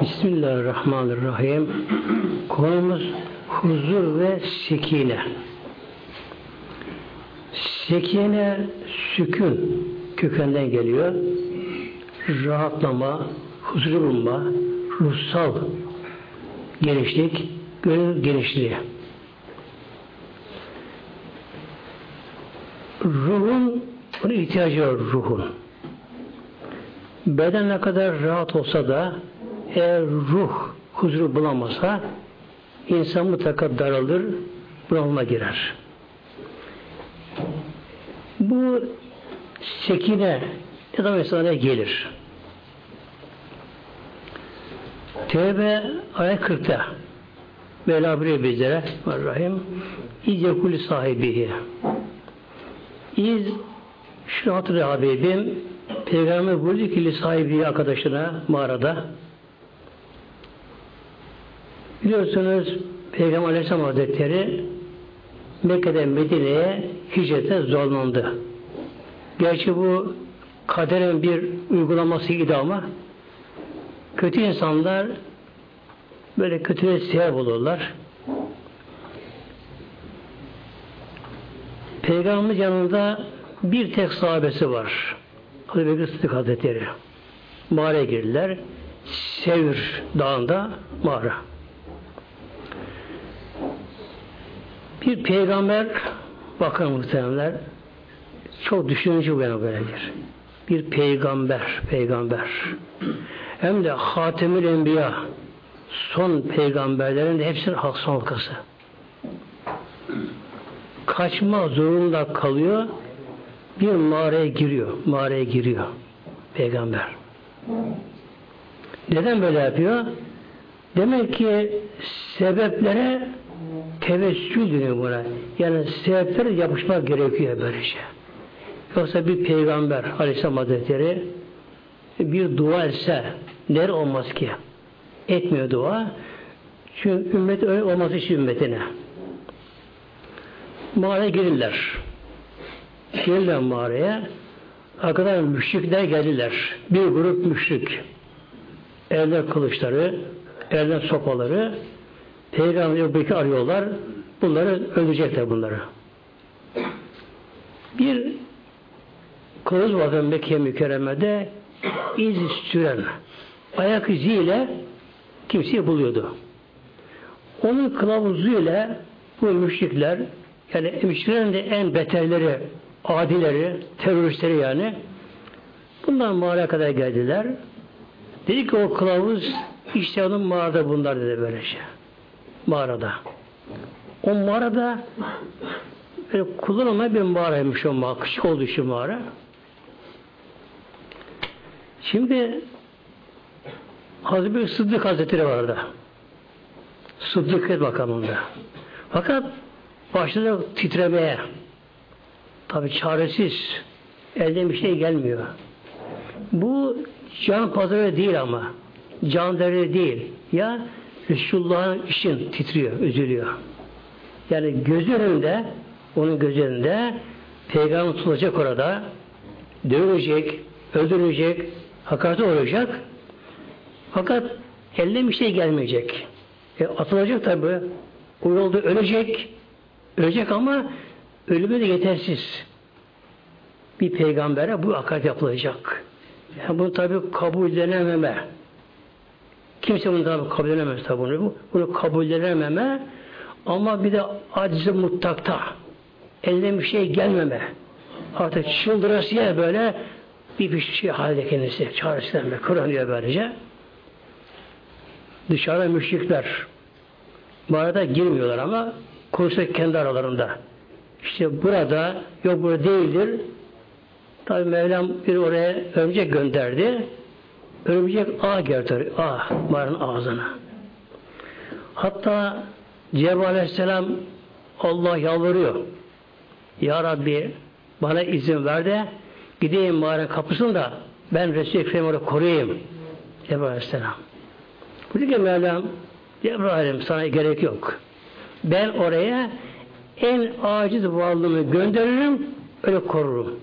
Bismillahirrahmanirrahim. Konumuz huzur ve sekine. Sekine sükun kökenden geliyor. Rahatlama, huzur bulma, ruhsal genişlik, gönül genişliği. Ruhun buna ihtiyacı var ruhun. Beden ne kadar rahat olsa da eğer ruh huzuru bulamasa insan mutlaka daralır, bunalıma girer. Bu sekine ne zaman insana gelir? Tevbe ayet 40'ta Mevla buyuruyor bizlere Rahim İz yekulü sahibihi İz şu hatırlı Habibim Peygamber buyurdu ki sahibi arkadaşına mağarada biliyorsunuz Peygamber Aleyhisselam Hazretleri Mekke'den Medine'ye hicrete zorlandı. Gerçi bu kaderin bir uygulamasıydı ama kötü insanlar böyle kötüye sebep olurlar. Peygamberimiz yanında bir tek sahabesi var. Hazreti Sıddık Hazretleri. Mağaraya girdiler. Sevir Dağı'nda mağara. Bir peygamber bakın muhtemelenler çok düşünücü yana böyledir. Bir peygamber, peygamber. Hem de Hatemül Enbiya son peygamberlerin hepsinin son halkası. Kaçma zorunda kalıyor bir mağaraya giriyor. Mağaraya giriyor. Peygamber. Neden böyle yapıyor? Demek ki sebeplere tevessül deniyor buna. Yani sebeplere yapışmak gerekiyor böylece. Yoksa bir peygamber Aleyhisselam Hazretleri bir dua etse der olmaz ki. Etmiyor dua. Çünkü ümmet öyle olması için ümmetine. Mağaraya girirler. Gelirler mağaraya. Arkadan müşrikler geldiler. Bir grup müşrik. Eller kılıçları, eller sopaları. Peygamber Ebu arıyorlar. Bunları öldürecekler bunları. Bir kılıç vardı Mekke mükerremede iz süren ayak iziyle kimseyi buluyordu. Onun kılavuzuyla bu müşrikler yani müşriklerin de en beterleri adileri, teröristleri yani bunlar mağaraya kadar geldiler. Dedi ki o kılavuz işte onun mağarada bunlar dedi böyle şey. Mağarada. O mağarada böyle kullanılmayan bir mağaraymış o mağara. Küçük olduğu için mağara. Şimdi Hazreti Sıddık Hazretleri var orada. Sıddık makamında. Fakat başladı titremeye. Tabi çaresiz. Elden bir şey gelmiyor. Bu can pazarı değil ama. Can değeri değil. Ya Resulullah'ın için titriyor, üzülüyor. Yani gözü önünde, onun gözü önünde peygamber tutulacak orada, dövülecek, öldürülecek, hakaret olacak. Fakat elden bir şey gelmeyecek. E, atılacak tabi. O yolda ölecek. Ölecek ama ölümü de yetersiz. Bir peygambere bu hakaret yapılacak. Yani bunu tabi kabul edilememe. Kimse bunu tabi kabul edemez tabi bunu. Bunu kabul edilememe ama bir de aciz mutlakta elden bir şey gelmeme. Artık çıldırasıya böyle bir bir şey halde kendisi çaresinden ve kıranıyor böylece. Dışarıda müşrikler bu arada girmiyorlar ama konuşuyor kendi aralarında. İşte burada yok burada değildir. Tabi Mevlam bir oraya örümcek gönderdi. Örümcek ağ geldi. Ağ, mağaranın ağzına. Hatta Cebrail Aleyhisselam Allah yalvarıyor. Ya Rabbi bana izin ver de gideyim mağara kapısını da ben Resul-i Ekrem'i koruyayım. Cebrail Aleyhisselam. Bu ki Mevlam Cebrail'im sana gerek yok. Ben oraya en aciz varlığımı gönderirim, öyle korurum.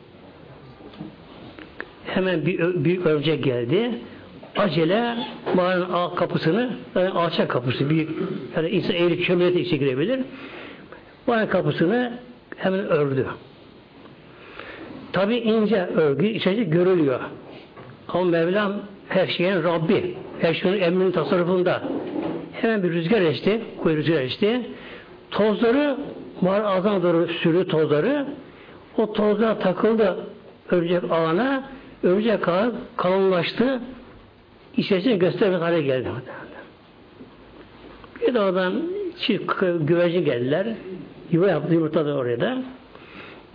Hemen bir büyük örümcek geldi. acele mağaranın alt kapısını yani alçak kapısı büyük yani insan eğilip çömelete içe girebilir. Mağaranın kapısını hemen ördü. Tabi ince örgü içerisi görülüyor. Ama Mevlam her şeyin Rabbi. Her şeyin emrinin tasarrufunda. Hemen bir rüzgar esti. Koyu rüzgar esti. Tozları mağara ağzına doğru sürü tozları. O tozlar takıldı örümcek ağına. Örümcek ağı kalınlaştı. İçerisine göstermek hale geldi. Bir de oradan çift güvercin geldiler. Yuva yaptı yumurta da oraya da.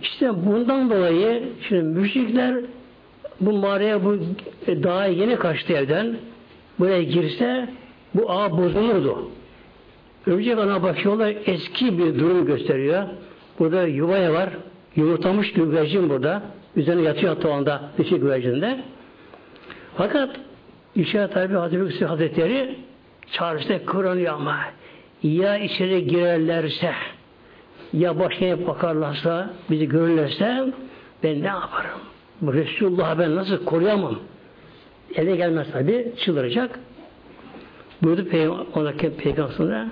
İşte bundan dolayı şimdi müşrikler bu mağaraya bu dağa yeni kaçtı evden. Buraya girse bu ağ bozulurdu. Örümcek ana bakıyorlar eski bir durum gösteriyor. Burada yuvaya var. Yumurtamış güvercin burada. Üzerine yatıyor hatta o anda dişi güvercinde. Fakat İşaret tabi Hazreti Hüsnü Hazretleri çağrışta kıranıyor ama ya içeri girerlerse ya başına bakarlarsa bizi görürlerse ben ne yaparım? Resulullah'ı ben nasıl koruyamam? Ele gelmez tabi çıldıracak. Buyurdu Peygamber, ondaki peygamber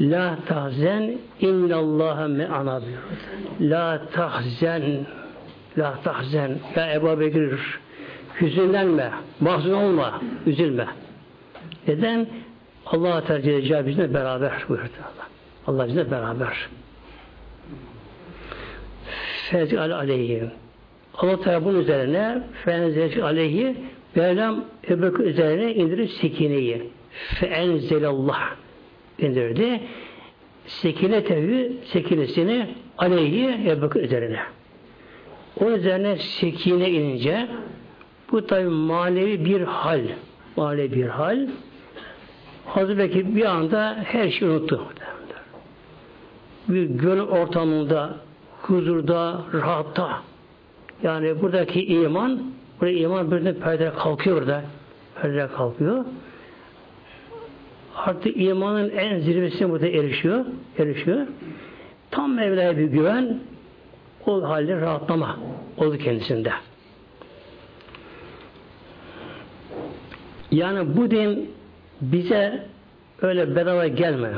La tahzen innallaha me'ana buyurdu. La tahzen La tahzen Ya Ebu Bekir hüzünlenme, mahzun olma, üzülme. Neden? Allah tercih edeceği bizimle beraber buyurdu Allah. Allah bizimle beraber. Fezgal aleyhi. Allah Teala bunun üzerine fenzil aleyhi Mevlam Ebu üzerine indirir sekineyi. Feenzelallah indirdi. Sekine tevhü sekinesini aleyhi Ebu üzerine. O üzerine sekine inince bu tabi manevi bir hal. Manevi bir hal. Hazreti Bekir bir anda her şeyi unuttu. Bir göl ortamında, huzurda, rahatta. Yani buradaki iman, burada iman birden perde kalkıyor burada. Perde kalkıyor. Artık imanın en zirvesine burada erişiyor. Erişiyor. Tam Mevla'ya bir güven, o halde rahatlama oldu kendisinde. Yani bu din bize öyle bedava gelmedi.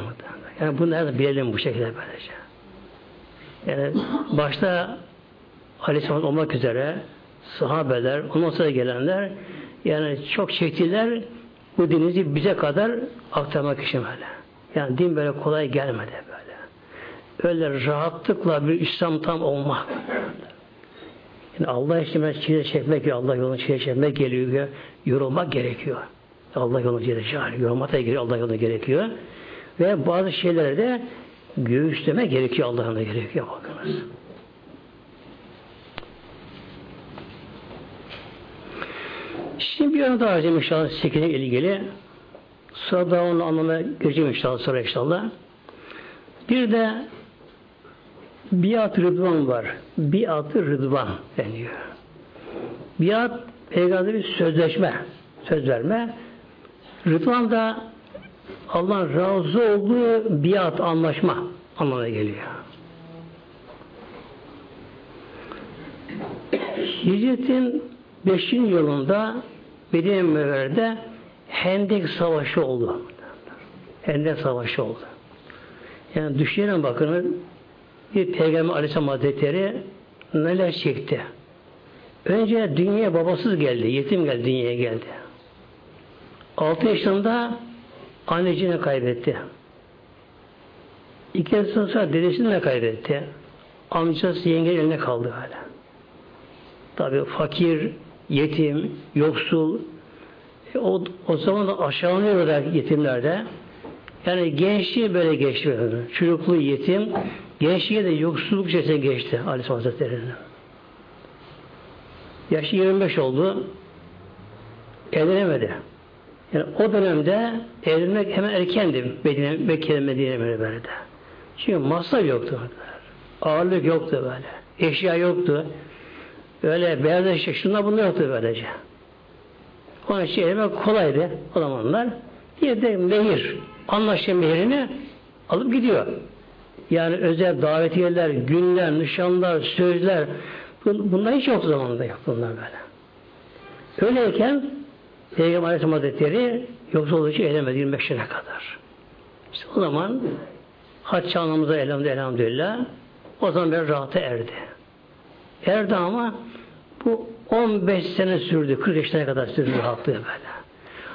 Yani bunu da bilelim bu şekilde böylece. Yani başta Aleyhisselam olmak üzere sahabeler, ondan sonra gelenler yani çok çektiler bu dinimizi bize kadar aktarmak için böyle. Yani din böyle kolay gelmedi böyle. Öyle rahatlıkla bir İslam tam olmak. Yani Allah için çile çekmek, Allah yolunu çile çekmek geliyor, yorulmak gerekiyor. Allah yolunu gerekiyor. Yorulmak da gerekiyor, Allah yolunu gerekiyor. Ve bazı şeylere de göğüsleme gerekiyor, Allah yolunu gerekiyor. Bakınız. Şimdi bir yana daha harcayayım inşallah sekine ilgili. Sonra daha onun anlamına gireceğim inşallah sonra inşallah. Bir de biat rıdvan var. Biat rıdvan deniyor. Biat peygamber bir sözleşme, söz verme. Rıdvan da Allah'ın razı olduğu biat, anlaşma anlamına geliyor. Hicretin 5. yılında Medine Münevvere'de Hendek Savaşı oldu. Hendek Savaşı oldu. Yani düşünün bakın bir Peygamber Aleyhisselam Hazretleri neler çekti. Önce dünyaya babasız geldi, yetim geldi, dünyaya geldi. 6 yaşında anneciğini kaybetti. İki yıl sonra dedesini de kaybetti. Amcası yenge eline kaldı hala. Tabi fakir, yetim, yoksul, e, o, o zaman da aşağılanıyorlar yetimlerde. Yani gençliği böyle geçti. Çocukluğu yetim, gençliğe de yoksulluk içerisine geçti Aleyhisselam Hazretleri'nin. Yaşı 25 oldu. Evlenemedi. Yani o dönemde evlenmek hemen erkendi Medine, Mekke'de Medine Münevvere'de. Çünkü masraf yoktu. Ağırlık yoktu böyle. Eşya yoktu. Öyle beyaz eşya şunlar bunlar yoktu böylece. Onun için evlenmek kolaydı o zamanlar. Bir de mehir. Anlaştığı mehirini alıp gidiyor. Yani özel davetiyeler, günler, nişanlar, sözler bunlar hiç yoktu zamanında yok bunlar böyle. Öyleyken Peygamber Aleyhisselam Hazretleri yoksulluğu eylemedi 25 sene kadar. İşte o zaman haç çağımıza elhamdülillah, elhamdülillah o zaman biraz rahata erdi. Erdi ama bu 15 sene sürdü. 40 yaşına kadar sürdü rahatlığı böyle.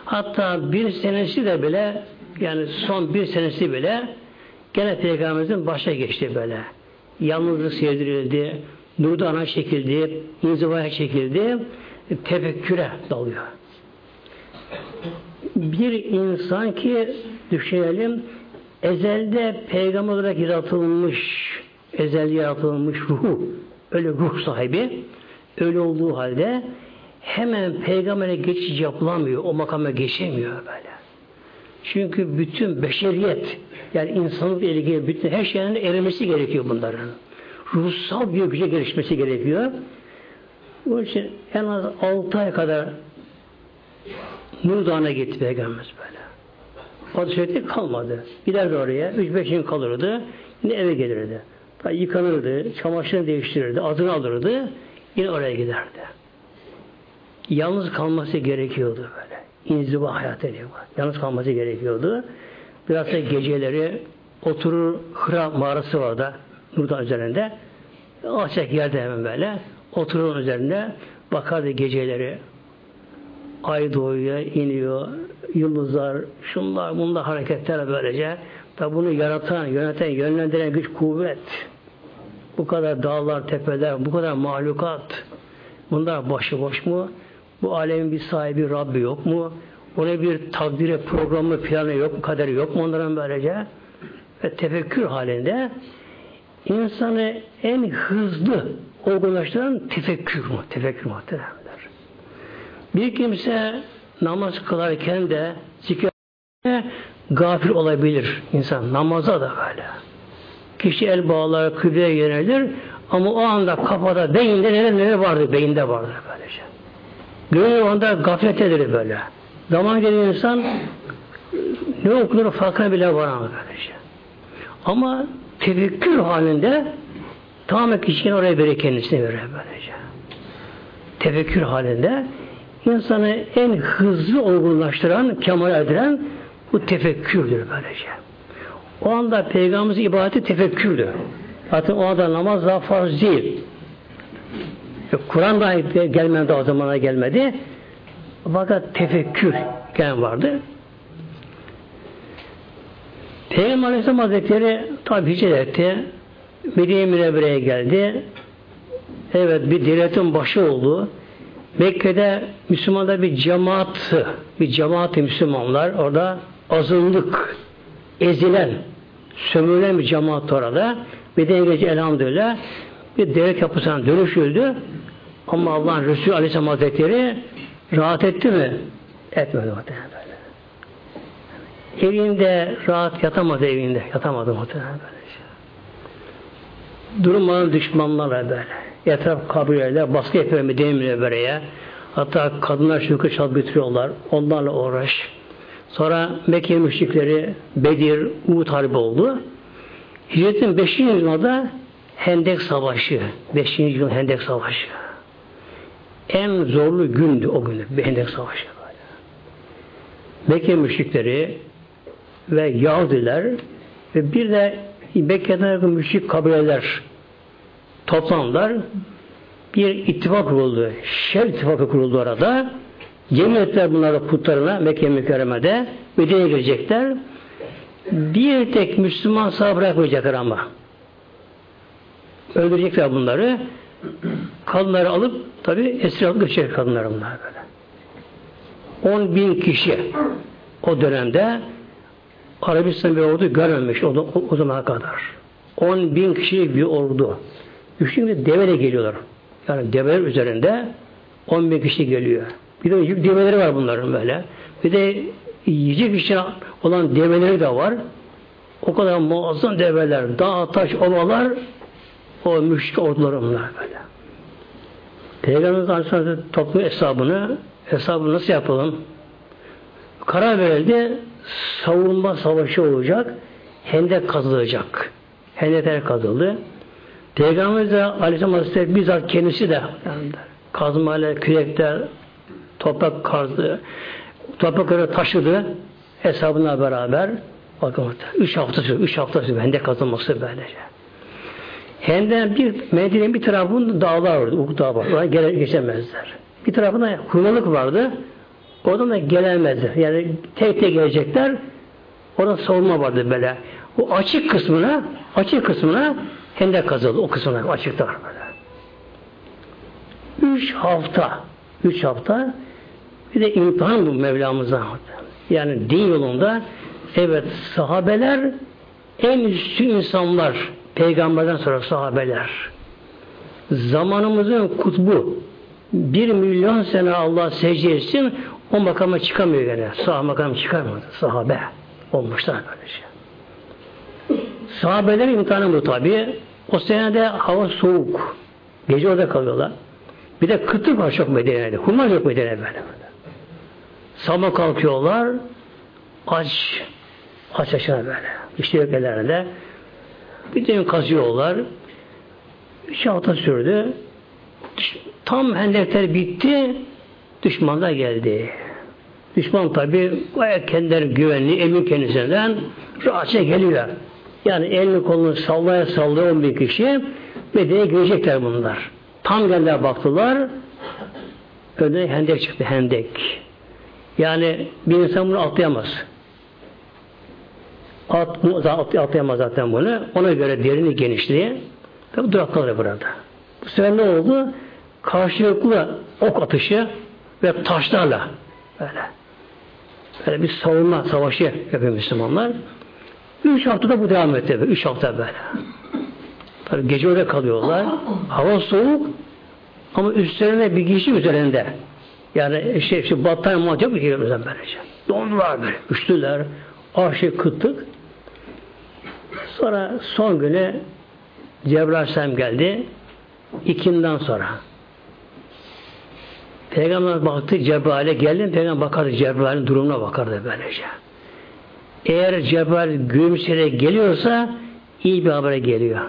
Hatta bir senesi de bile yani son bir senesi bile gene Peygamberimizin başa geçti böyle. Yalnızlık sevdirildi, nurdana çekildi, inzivaya çekildi, tefekküre dalıyor. Bir insan ki düşünelim ezelde peygamber olarak yaratılmış, ezelde yaratılmış ruhu, öyle ruh sahibi, öyle olduğu halde hemen peygambere geçiş yapılamıyor, o makama geçemiyor böyle. Çünkü bütün beşeriyet, yani insanlıkla ilgili bütün her şeyin erimesi gerekiyor bunların. Ruhsal bir güce gelişmesi gerekiyor. O için en az 6 ay kadar Nur Dağı'na gitti Peygamberimiz böyle. O sürekli kalmadı. Giderdi oraya. 3-5 gün kalırdı. Yine eve gelirdi. Da yıkanırdı. Çamaşırını değiştirirdi. Adını alırdı. Yine oraya giderdi. Yalnız kalması gerekiyordu böyle. İnziva hayatı diyor. Yalnız kalması gerekiyordu. Biraz da geceleri oturur Hıra mağarası var da Nurdan üzerinde. Alçak yerde hemen böyle. Oturur üzerinde bakardı geceleri ay doğuyor, iniyor, yıldızlar, şunlar, bunlar hareketler böylece. Tabi bunu yaratan, yöneten, yönlendiren güç, kuvvet. Bu kadar dağlar, tepeler, bu kadar mahlukat. Bunlar başıboş mu? Bu alemin bir sahibi Rabbi yok mu? Ona bir takdiri, programı, planı yok mu? Kaderi yok mu onların böylece? Ve tefekkür halinde insanı en hızlı olgunlaştıran tefekkür mu? Tefekkür muhteremler. Bir kimse namaz kılarken de zikir gafil olabilir insan. Namaza da böyle. Kişi el bağlar, kıbleye yönelir ama o anda kafada, beyinde neler neler vardır, beyinde vardır böylece. Gönül o anda gaflet edilir böyle. Zaman geliyor insan ne okunur farkına bile varamaz böylece. Ama tefekkür halinde tamamen kişinin oraya verir kendisine verir böylece. Tefekkür halinde insanı en hızlı olgunlaştıran, kemal edilen bu tefekkürdür böylece. O anda Peygamberimizin ibadeti tefekkürdü. Zaten o anda namaz daha farz değil. Kur'an da gelmedi o zamana gelmedi. Fakat tefekkür gelen vardı. Peygamber Aleyhisselam Hazretleri tabi hicret etti. Medine Münevvere'ye geldi. Evet bir devletin başı oldu. Mekke'de Müslümanlar bir cemaat, bir cemaat Müslümanlar orada azınlık, ezilen, sömürülen bir cemaat orada. Bir de gece elhamdülillah bir devlet yapısına dönüşüldü. Ama Allah'ın Resulü Aleyhisselam Hazretleri rahat etti mi? Etmedi muhtemelen böyle. Evinde rahat yatamadı evinde. Yatamadı muhtemelen böyle. Durmadan düşmanlarla böyle. Etraf kabileler baskı yapıyor Medine Münevvere'ye. Hatta kadınlar şükür çal götürüyorlar. Onlarla uğraş. Sonra Mekke müşrikleri Bedir, Uhud harbi oldu. Hicretin 5. yılında Hendek Savaşı. 5. yıl Hendek Savaşı. En zorlu gündü o gün. Hendek Savaşı. Mekke müşrikleri ve Yahudiler ve bir de Mekke'den müşrik kabileler toplandılar. Bir ittifak kuruldu. Şer ittifakı kuruldu orada. Yemin ettiler bunlara putlarına Mekke mükerremede. Medine'ye girecekler. Bir tek Müslüman sağ bırakmayacaklar ama. Öldürecekler bunları. Kadınları alıp tabi esir alıp götürecek kadınlar bunlar böyle. 10 bin kişi o dönemde Arabistan bir ordu görmemiş o, o, zamana kadar. 10 bin kişi bir ordu. Düşünün deveyle geliyorlar. Yani develer üzerinde 10 bin kişi geliyor. Bir de yük develeri var bunların böyle. Bir de yiyecek için olan develeri de var. O kadar muazzam develer, dağ, taş, ovalar o müşrik orduları bunlar böyle. Peygamberimiz Aleyhisselam toplum hesabını hesabı nasıl yapalım? Karar verildi savunma savaşı olacak. Hendek kazılacak. Hendekler kazıldı. Peygamberimiz de Aleyhisselam Hazretleri bizzat kendisi de yani kazmayla, kürekler toprak kazdı, toprakları taşıdı hesabına beraber bakın üç hafta sürdü, üç hafta sürdü hendek kazılması böylece. Hendek bir Medine'nin bir tarafında dağlar vardı, Uhud dağı var. Oraya gele, geçemezler. Bir tarafında hurmalık vardı. Oradan da gelemezler. Yani tek tek gelecekler. Orada savunma vardı böyle. O açık kısmına, açık kısmına hendek kazıldı. O kısmına açıkta var böyle. Üç hafta, üç hafta bir de imtihan bu Mevlamıza. Yani din yolunda evet sahabeler en üstü insanlar peygamberden sonra sahabeler zamanımızın kutbu bir milyon sene Allah secde etsin o makama çıkamıyor gene. Sahabe makam çıkarmadı. Sahabe olmuşlar böylece. Sahabeler imtihanı bu tabi. O senede hava soğuk. Gece orada kalıyorlar. Bir de kıtlık var çok Medine'de. Hurma yok Medine'de böyle. Sabah kalkıyorlar. Aç. Aç aşağı böyle. İşte yok ellerinde. Bir de kazıyorlar. Üç hafta sürdü. Tam hendekler bitti. Düşmanlar geldi. Düşman tabi gayet kendileri güvenli, emin kendisinden rahatça geliyor. Yani elini kolunu sallaya sallaya 10 bin kişi Medine'ye girecekler bunlar. Tam geldiler baktılar önüne hendek çıktı hendek. Yani bir insan bunu atlayamaz. At, atlayamaz zaten bunu. Ona göre derini genişliği tabi durakladı burada. Bu sefer ne oldu? Karşılıklı ok atışı ve taşlarla böyle. Böyle bir savunma savaşı yapıyor Müslümanlar. Üç haftada bu devam etti. Üç hafta böyle. Tabi gece oraya kalıyorlar. Hava soğuk ama üstlerine bir kişi üzerinde. Yani şey, şey battaniye muhatap bir kere böylece. Dondular böyle. Üştüler. Aşı kıttık. Sonra son günü Cebrail Aleyhisselam geldi. İkinden sonra. Peygamber baktı Cebrail'e geldi. Peygamber bakardı Cebrail'in durumuna bakardı böylece. Eğer Cebrail gülümseyerek geliyorsa iyi bir habere geliyor.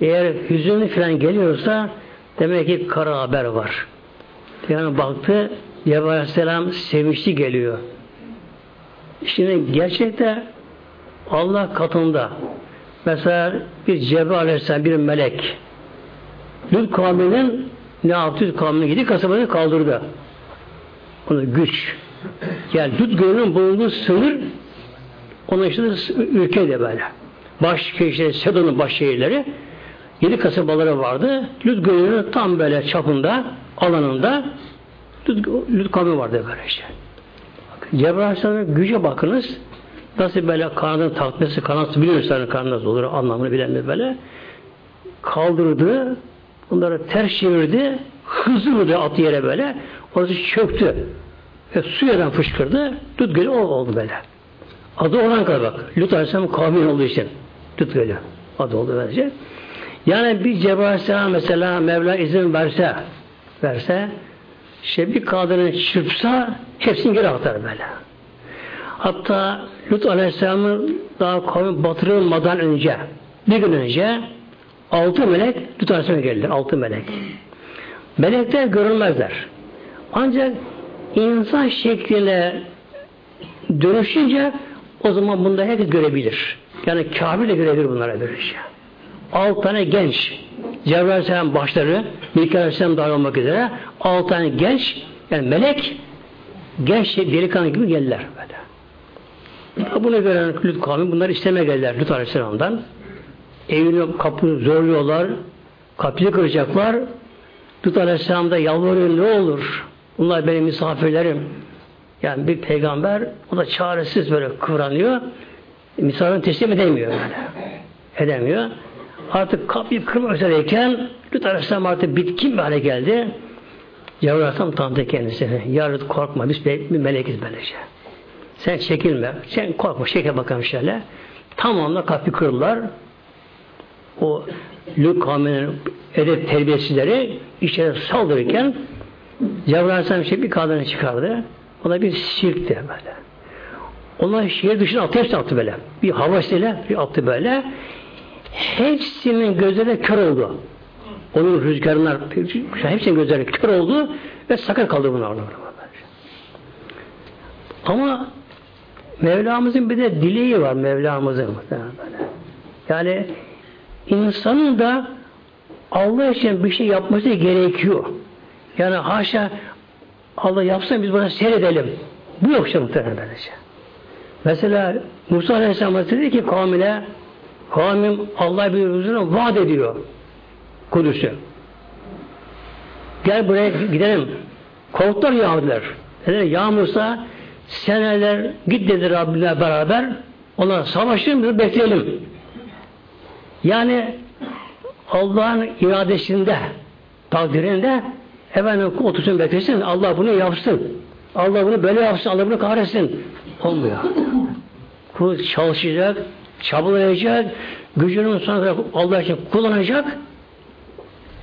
Eğer hüzünlü falan geliyorsa demek ki kara haber var. Peygamber baktı Cebrail Aleyhisselam sevinçli geliyor. Şimdi gerçekte Allah katında mesela bir Cebrail Aleyhisselam bir melek Lut kavminin ne yaptı? Lut kavmine gidip kasabayı kaldırdı. Onu güç. Yani Lut gölünün bulunduğu sınır onun işte ülke de böyle. Baş işte Sedon'un baş şehirleri yedi kasabaları vardı. Lut gölünün tam böyle çapında alanında Lut, Lut kavmi vardı böyle işte. Cebrail Aleyhisselam'ın güce bakınız. Nasıl böyle karnını takması, kanatı biliyorsanız karnınız olur anlamını bilenler böyle. Kaldırdı, bunları ters çevirdi, hızlı vurdu at yere böyle. Orası çöktü. Ve su yerden fışkırdı. Lut gölü oldu böyle. Adı olan kadar bak. Lut Aleyhisselam kavmin olduğu için. Lut gölü. Adı oldu böylece. Yani bir Cebrail Aleyhisselam mesela Mevla izin verse verse işte bir kadını çırpsa hepsini geri atar böyle. Hatta Lut Aleyhisselam'ın daha kavmi batırılmadan önce bir gün önce altı melek Lut Aleyhisselam'a geldiler. Altı melek. Melekler görünmezler. Ancak insan şekline dönüşünce o zaman bunda herkes görebilir. Yani Kabe de görebilir bunlara böylece. Altı tane genç Cebrail Aleyhisselam başları Mikail Aleyhisselam dahil olmak üzere altı tane genç yani melek genç delikanlı gibi geldiler böyle. Bunu gören Lüt kavmi bunları isteme geldiler Lüt Aleyhisselam'dan. Evini kapı zorluyorlar. Kapıyı kıracaklar. Lüt Aleyhisselam da yalvarıyor ne olur. Bunlar benim misafirlerim. Yani bir peygamber o da çaresiz böyle kıvranıyor. Misafirini teslim edemiyor böyle. Edemiyor. Artık kapıyı kırmak üzereyken Lüt Aleyhisselam artık bitkin bir hale geldi. Cebrail Aleyhisselam tanıdı kendisini. Ya korkma biz bir melekiz böylece. Sen çekilme. Sen korkma. Çekil bakalım şöyle. Tamamla kapı kırırlar. O kavminin edep terbiyesizleri içeri saldırırken Cebrail Aleyhisselam şey bir kadını çıkardı. O da bir sirkti böyle. Onlar şehir dışına attı, hepsini attı böyle. Bir havasıyla bir attı böyle. Hepsinin gözleri kör oldu. Onun rüzgarlar, hepsinin gözleri kör oldu ve sakın kaldı bunlar. Ama Mevlamızın bir de dileği var Mevlamızın. Yani insanın da Allah için bir şey yapması gerekiyor. Yani haşa Allah yapsın biz bunu seyredelim. Bu yok işte böylece. Mesela Musa Aleyhisselam dedi ki kavmine kavmim Allah bir huzuruna vaat ediyor Kudüs'ü. Gel buraya gidelim. Korktular Yahudiler. Dediler ya Musa seneler git dedi Rabbine beraber ona savaşın bekleyelim. Yani Allah'ın iradesinde takdirinde efendim otursun beklesin Allah bunu yapsın. Allah bunu böyle yapsın, Allah bunu kahretsin. Olmuyor. Kul çalışacak, çabalayacak, gücünün sonuna Allah için kullanacak.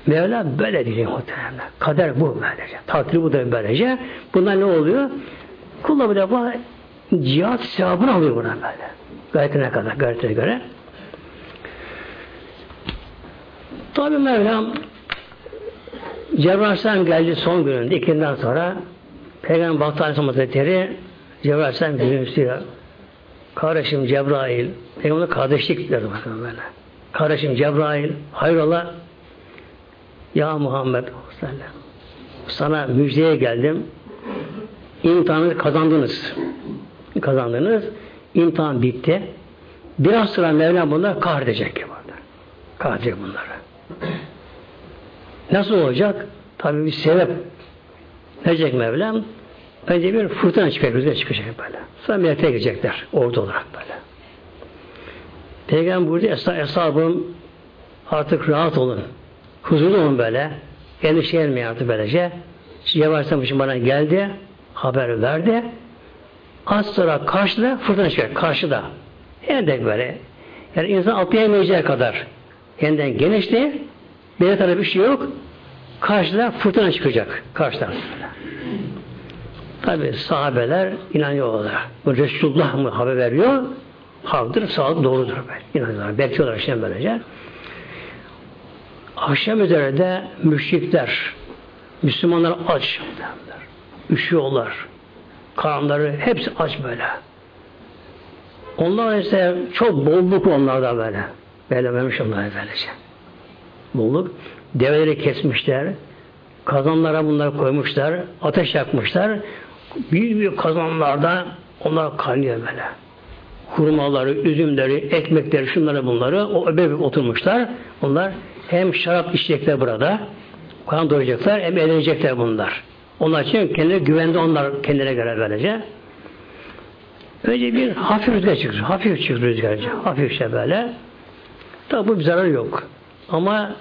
Mevla böyle diyecek muhtemelen. Kader bu böylece. Takdir bu da böylece. Bunlar ne oluyor? Kullar bir defa cihat sevabını alıyor buradan böyle. Gayretine kadar, gayretine göre. Tabi Mevlam Cebrail geldi son gününde ikinden sonra Peygamber Baktı Aleyhisselam Hazretleri Cebrail Aleyhisselam gülümsüyor. Kardeşim Cebrail Peygamber'e kardeşlik dedi bakın böyle. Kardeşim Cebrail hayrola ya Muhammed sana müjdeye geldim. İmtihanı kazandınız. Kazandınız. İmtihan bitti. Biraz sonra Mevlam bunlar kahredecek. Kahredecek bunları. Nasıl olacak? Tabii bir sebep. Ne diyecek Mevlam? Önce bir fırtına çıkacak, rüzgar çıkacak böyle. Sonra melekler gelecekler ordu olarak böyle. Peygamber burada esa, eshabım artık rahat olun. Huzurlu olun böyle. Endişe etmeyin artık böylece. Cebrail bana geldi, haber verdi. Az sonra karşıda fırtına çıkacak, karşıda. Yeniden böyle. Yani insan atlayamayacağı kadar. Yeniden genişti, bir tarafı bir şey yok. Karşıda fırtına çıkacak. Karşıdan. Tabi sahabeler inanıyorlar. Bu Resulullah mı haber veriyor? Haktır, sağlık doğrudur. İnanıyorlar. Bekliyorlar işte böylece. Akşam üzerinde müşrikler, Müslümanlar aç. Üşüyorlar. Karnları hepsi aç böyle. Onlar ise çok bolluk onlarda böyle. Böyle vermiş onlar böylece. Bolluk. Develeri kesmişler. Kazanlara bunları koymuşlar. Ateş yakmışlar. Büyük büyük kazanlarda onlar kaynıyor böyle. Hurmaları, üzümleri, ekmekleri, şunları bunları o öbe oturmuşlar. Onlar hem şarap içecekler burada, kan doyacaklar, hem eğlenecekler bunlar. Onlar için kendileri güvende onlar kendine göre böylece. Önce bir hafif rüzgar çıkıyor. Hafif çıkıyor rüzgarca. Hafifçe böyle. Tabi bu bir zarar yok. Ama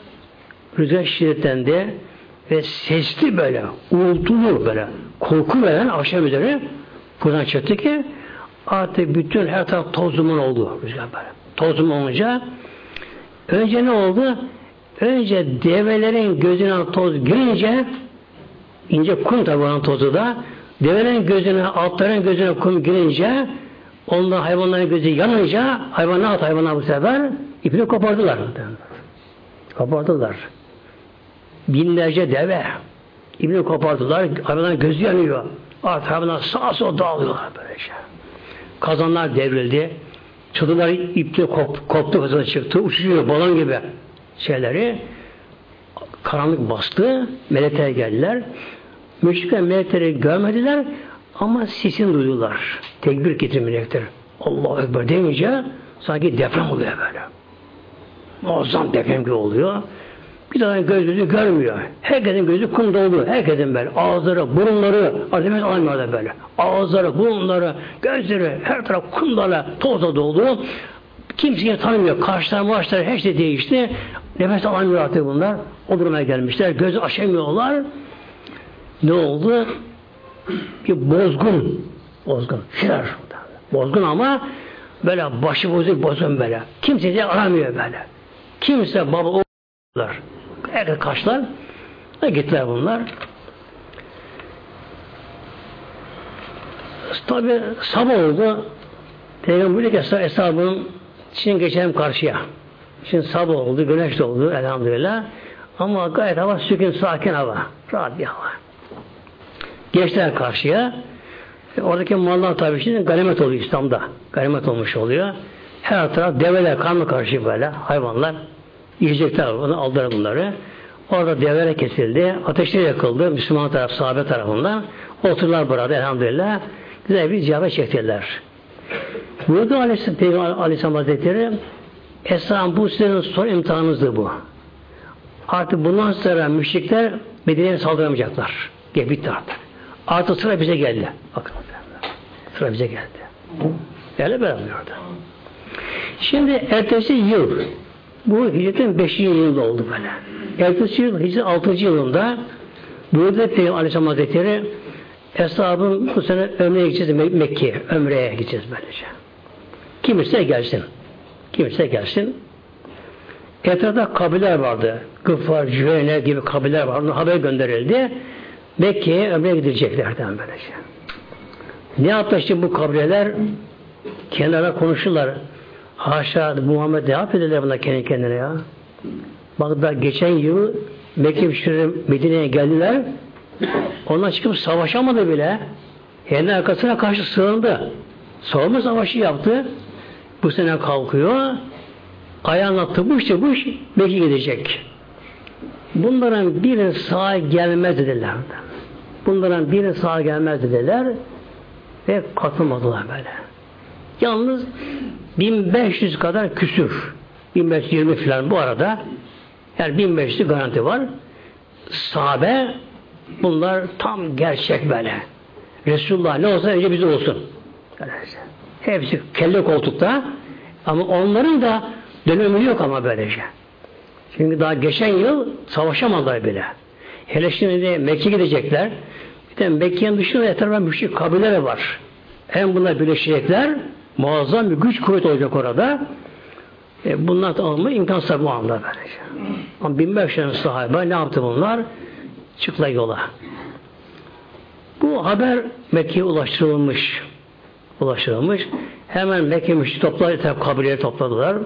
rüzgar şiddetlendi ve sesli böyle, uğultulu böyle, korku veren akşam üzeri buradan çıktı ki artık bütün her taraf toz duman oldu rüzgar böyle. Toz duman olunca önce ne oldu? Önce develerin gözüne toz girince ince kum tabi tozu da develerin gözüne, altların gözüne kum girince ondan hayvanların gözü yanınca hayvan ne yaptı hayvanlar bu sefer? ipini kopardılar. Kopardılar binlerce deve İbni kopardılar. Hayvanların gözü yanıyor. Artık hayvanlar sağa sola dağılıyorlar böyle şey. Kazanlar devrildi. Çatılar ipte kop, koptu hızla çıktı. Uçuyor balon gibi şeyleri. Karanlık bastı. Melekler geldiler. Müşrikler melekleri görmediler ama sesini duydular. Tekbir getir melekler. Allah Ekber deyince sanki deprem oluyor böyle. Muazzam deprem gibi oluyor. Bir tane gözü görmüyor. Herkesin gözü kum dolu. Herkesin böyle ağızları, burunları, azimet alamıyor böyle. Ağızları, burunları, gözleri, her taraf kumlarla, tozla dolu. Kimseyi tanımıyor. Karşılar, maaşlar her şey değişti. Nefes alamıyor artık bunlar. O duruma gelmişler. Gözü açamıyorlar. Ne oldu? Bir bozgun. Bozgun. Firar. Bozgun ama böyle başı bozuk bozun böyle. Kimse de aramıyor böyle. Kimse baba oğullar. Herkes kaçlar. Gittiler bunlar. Tabi sabah oldu. Peygamber dedi ki hesabım şimdi geçelim karşıya. Şimdi sabah oldu, güneş de oldu elhamdülillah. Ama gayet hava sükun, sakin hava. Rahat bir hava. Geçtiler karşıya. E, oradaki mallar tabii şimdi ganimet oluyor İslam'da. Ganimet olmuş oluyor. Her taraf develer, kanlı karşı böyle hayvanlar. Yiyecekler onu aldılar bunları. Orada develer kesildi. Ateşler yakıldı. Müslüman taraf, sahabe tarafından. Oturdular burada elhamdülillah. Güzel bir ziyafet çektiler. Buyurdu Aleyhisselam, Peygamber Aleyhisselam Hazretleri Esra'nın bu sizin son imtihanınızdır bu. Artık bundan sonra müşrikler Medine'ye saldıramayacaklar. Gel bitti artık. Artık sıra bize geldi. Bakın. Sıra bize geldi. Öyle beraberdi. Şimdi ertesi yıl bu hicretin 5. yılında oldu böyle. Ertesi yıl hicret 6. yılında burada Peygamber Aleyhisselam Hazretleri Eshabın bu sene ömreye gideceğiz Mek Mekke'ye. Ömreye gideceğiz böylece. Kim ise gelsin. Kim ise gelsin. Etrafta kabileler vardı. Gıffar, Cüheyne gibi kabileler vardı. Haber gönderildi. Mekke'ye ömreye gideceklerden böylece. Ne yaptı işte bu kabileler? Kenara konuşurlar. Haşa Muhammed ne yapıyorlar buna kendi kendine ya? Bak da geçen yıl Mekke müşterileri Medine'ye geldiler. Ondan çıkıp savaşamadı bile. Kendi arkasına karşı sığındı. Savunma savaşı yaptı. Bu sene kalkıyor. Ayağına tıpış tıpış Mekke gidecek. Bunların biri sağa gelmez dediler. Bunların biri sağa gelmez dediler ve katılmadılar böyle. Yalnız 1500 kadar küsür 1520 falan bu arada yani 1500 garanti var. Sahabe bunlar tam gerçek böyle. Resulullah ne olsa önce bize olsun. Hepsi kelle koltukta ama onların da dönemi yok ama böylece. Çünkü daha geçen yıl savaşamadılar bile. Hele şimdi Mekke gidecekler. Bir de Mekke'nin dışında etrafında müşrik kabileler var. Hem bunlar birleşecekler muazzam bir güç kuvvet olacak orada. E, bunlar da alma imkansız bu anda böylece. Ama 1500 sahabe ne yaptı bunlar? Çıkla yola. Bu haber Mekke'ye ulaştırılmış. Ulaştırılmış. Hemen Mekke müşrik topladı, kabileleri topladılar.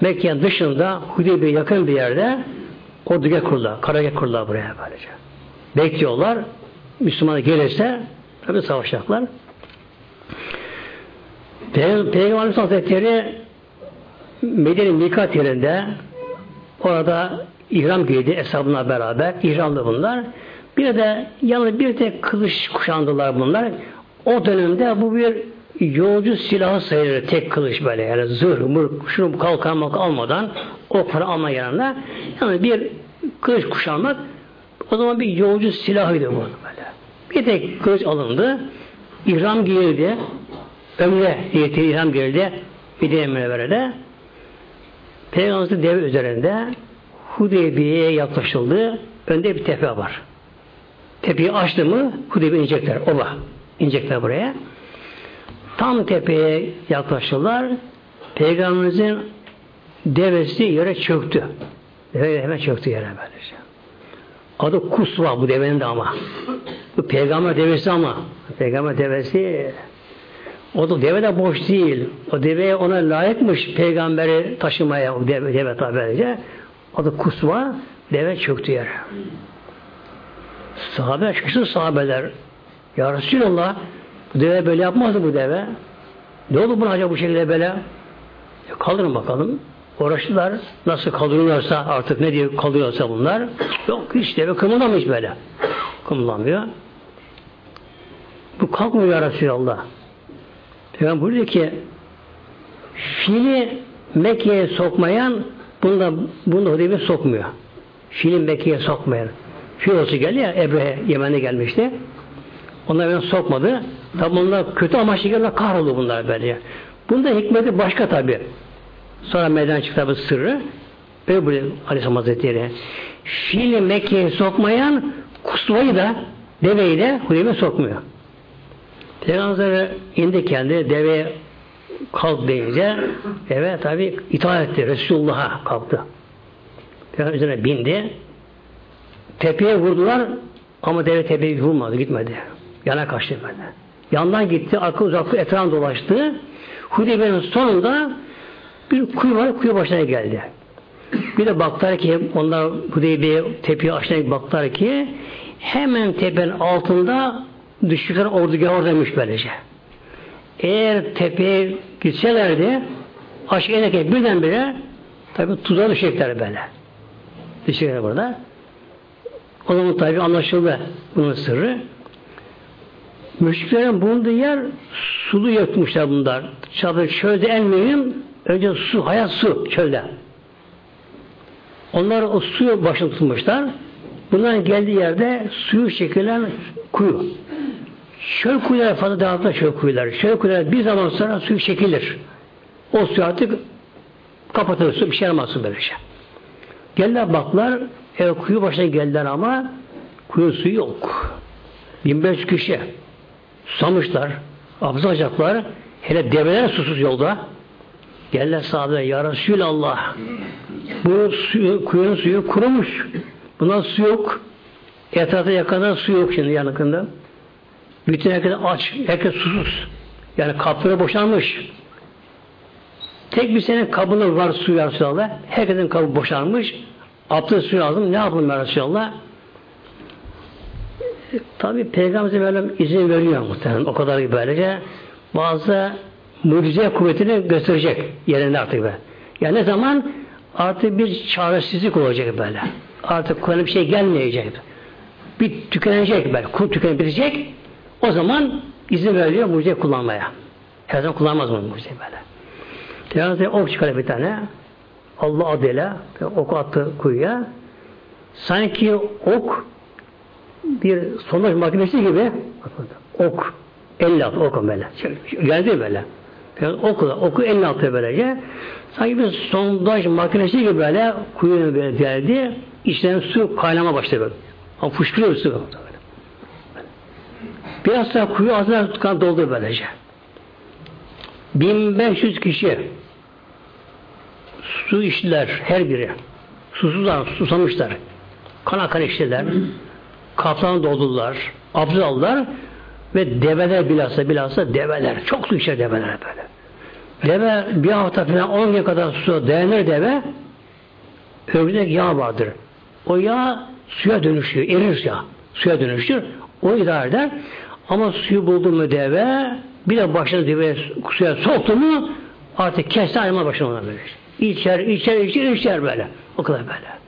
Mekke'nin dışında Hudeybiye yakın bir yerde orduya kurdular. Karagah kurdular buraya böylece. Bekliyorlar. Müslüman gelirse tabi savaşacaklar. Peygamber Hazretleri Medine Mikat yerinde orada ihram giydi hesabına beraber. İhramlı bunlar. Bir de yalnız bir tek kılıç kuşandılar bunlar. O dönemde bu bir yolcu silahı sayılır. Tek kılıç böyle. Yani zırh, mır, şunu kalkan almadan o para alma yanında. Yani bir kılıç kuşanmak o zaman bir yolcu silahıydı bu böyle. Bir tek kılıç alındı. İhram giyildi. Ömre niyeti ilham geldi. Medine Münevvere'de Peygamberimizin dev üzerinde Hudeybiye'ye yaklaşıldı. Önde bir tepe var. Tepeyi açtı mı Hudeybiye inecekler. Oba. inecekler buraya. Tam tepeye yaklaştılar. Peygamberimizin devesi yere çöktü. Deve hemen çöktü yere böylece. Adı Kusva bu devenin de ama. Bu peygamber devesi ama. Peygamber devesi o da deve de boş değil. O deve ona layıkmış peygamberi taşımaya o deve, deve tabi da kusva deve çöktü yere. Sahabe şaşırdı sahabeler. Ya Resulallah bu deve böyle yapmazdı bu deve. Ne oldu buna acaba bu şekilde böyle? E, kaldırın bakalım. Uğraştılar. Nasıl kaldırıyorlarsa artık ne diye kalıyorsa bunlar. Yok hiç deve kımıldamış böyle. Kımıldamıyor. Bu kalkmıyor ya Resulallah. Peygamber buyuruyor ki fili Mekke'ye sokmayan bunda, bunda Hudeybiye sokmuyor. Fili Mekke'ye sokmayan. Fil olsa geldi ya Ebrehe Yemen'de gelmişti. Onlar beni sokmadı. Tabi onlar kötü amaçlı geldiler kahroldu bunlar böyle. Bunda hikmeti başka tabi. Sonra meydan çıktı tabi sırrı. Böyle böyle Aleyhisselam Hazretleri. Fili Mekke'ye sokmayan kusvayı da deveyi de Hudeybiye sokmuyor. Peygamber indi kendi deve kalk deyince deve tabi itaat etti. Resulullah'a kalktı. Peygamber üzerine bindi. Tepeye vurdular ama deve tepeye vurmadı. Gitmedi. Yana kaçtı böyle. Yandan gitti. Arka uzaklı etrafına dolaştı. Hudeybiye'nin sonunda bir kuyu var. Kuyu başına geldi. Bir de baktılar ki onlar Hudeybiye tepeye aşağıya baktılar ki hemen tepenin altında düşükler ordugahı oradaymış böylece. Eğer tepeye gitselerdi aşağı inerken birdenbire tabi tuzağa düşecekler böyle. Düşecekler burada. O zaman tabi anlaşıldı bunun sırrı. Müşriklerin bulunduğu yer sulu yutmuşlar bunlar. Tabi çölde en mühim önce su, hayat su çölde. Onlar o suyu başını tutmuşlar. Bunların geldiği yerde suyu çekilen kuyu. Şöyle kuyular fazla dağıtlar şöyle kuyular. Şöyle kuyular bir zaman sonra suyu çekilir. O su artık kapatılır. Su bir şey yaramaz su böylece. Geldiler baklar e, kuyu başına geldiler ama kuyu suyu yok. 1500 kişi susamışlar. Abza alacaklar. Hele develer susuz yolda. Geldiler sahabe ya Resulallah bu suyu, kuyunun suyu kurumuş. Buna su yok. Etrafta yakında su yok şimdi yanıkında. Bütün herkes aç. Herkes susuz. Yani kapları boşalmış. Tek bir senin kabının var su ya Resulallah. Herkesin kabı boşalmış. Abdest suyu lazım. Ne yapalım ya Resulallah? Tabi Peygamberimize böyle izin veriyor muhtemelen. O kadar böylece. Bazı mucize kuvvetini gösterecek yerinde artık be. Yani ne zaman artık bir çaresizlik olacak böyle. Artık Kur'an'a bir şey gelmeyecek. Bir tükenecek böyle. Kul tükenecek. O zaman izin veriliyor mucize kullanmaya. Her zaman kullanmaz bunu mucize böyle. Peygamber ok çıkarıyor bir tane. Allah adıyla ok attı kuyuya. Sanki ok bir sondaj makinesi gibi ok elle attı ok böyle. Geldi böyle. Yani oku, oku eline atıyor böylece. Sanki bir sondaj makinesi gibi böyle kuyuya böyle geldi. İçten su kaynama başladı böyle. Ama fışkırıyor su böyle. Biraz sonra kuyu ağzına tutkan doldu böylece. 1500 kişi su içtiler her biri. Susuzlar, susamışlar. Kana kan içtiler. Kaplan doldular. Abdest aldılar. Ve develer bilhassa bilhassa develer. Çok su içer develer böyle. Deve bir hafta falan on gün kadar su dayanır deve. Örgüde yağ vardır. O yağ suya dönüşüyor. Erir ya. Suya dönüşür. O idare eder. Ama suyu buldu mu deve bir de başına deve suya soktu mu artık kesti ayrılma başına ona böyle. İçer, içer, içer, içer böyle. O kadar böyle.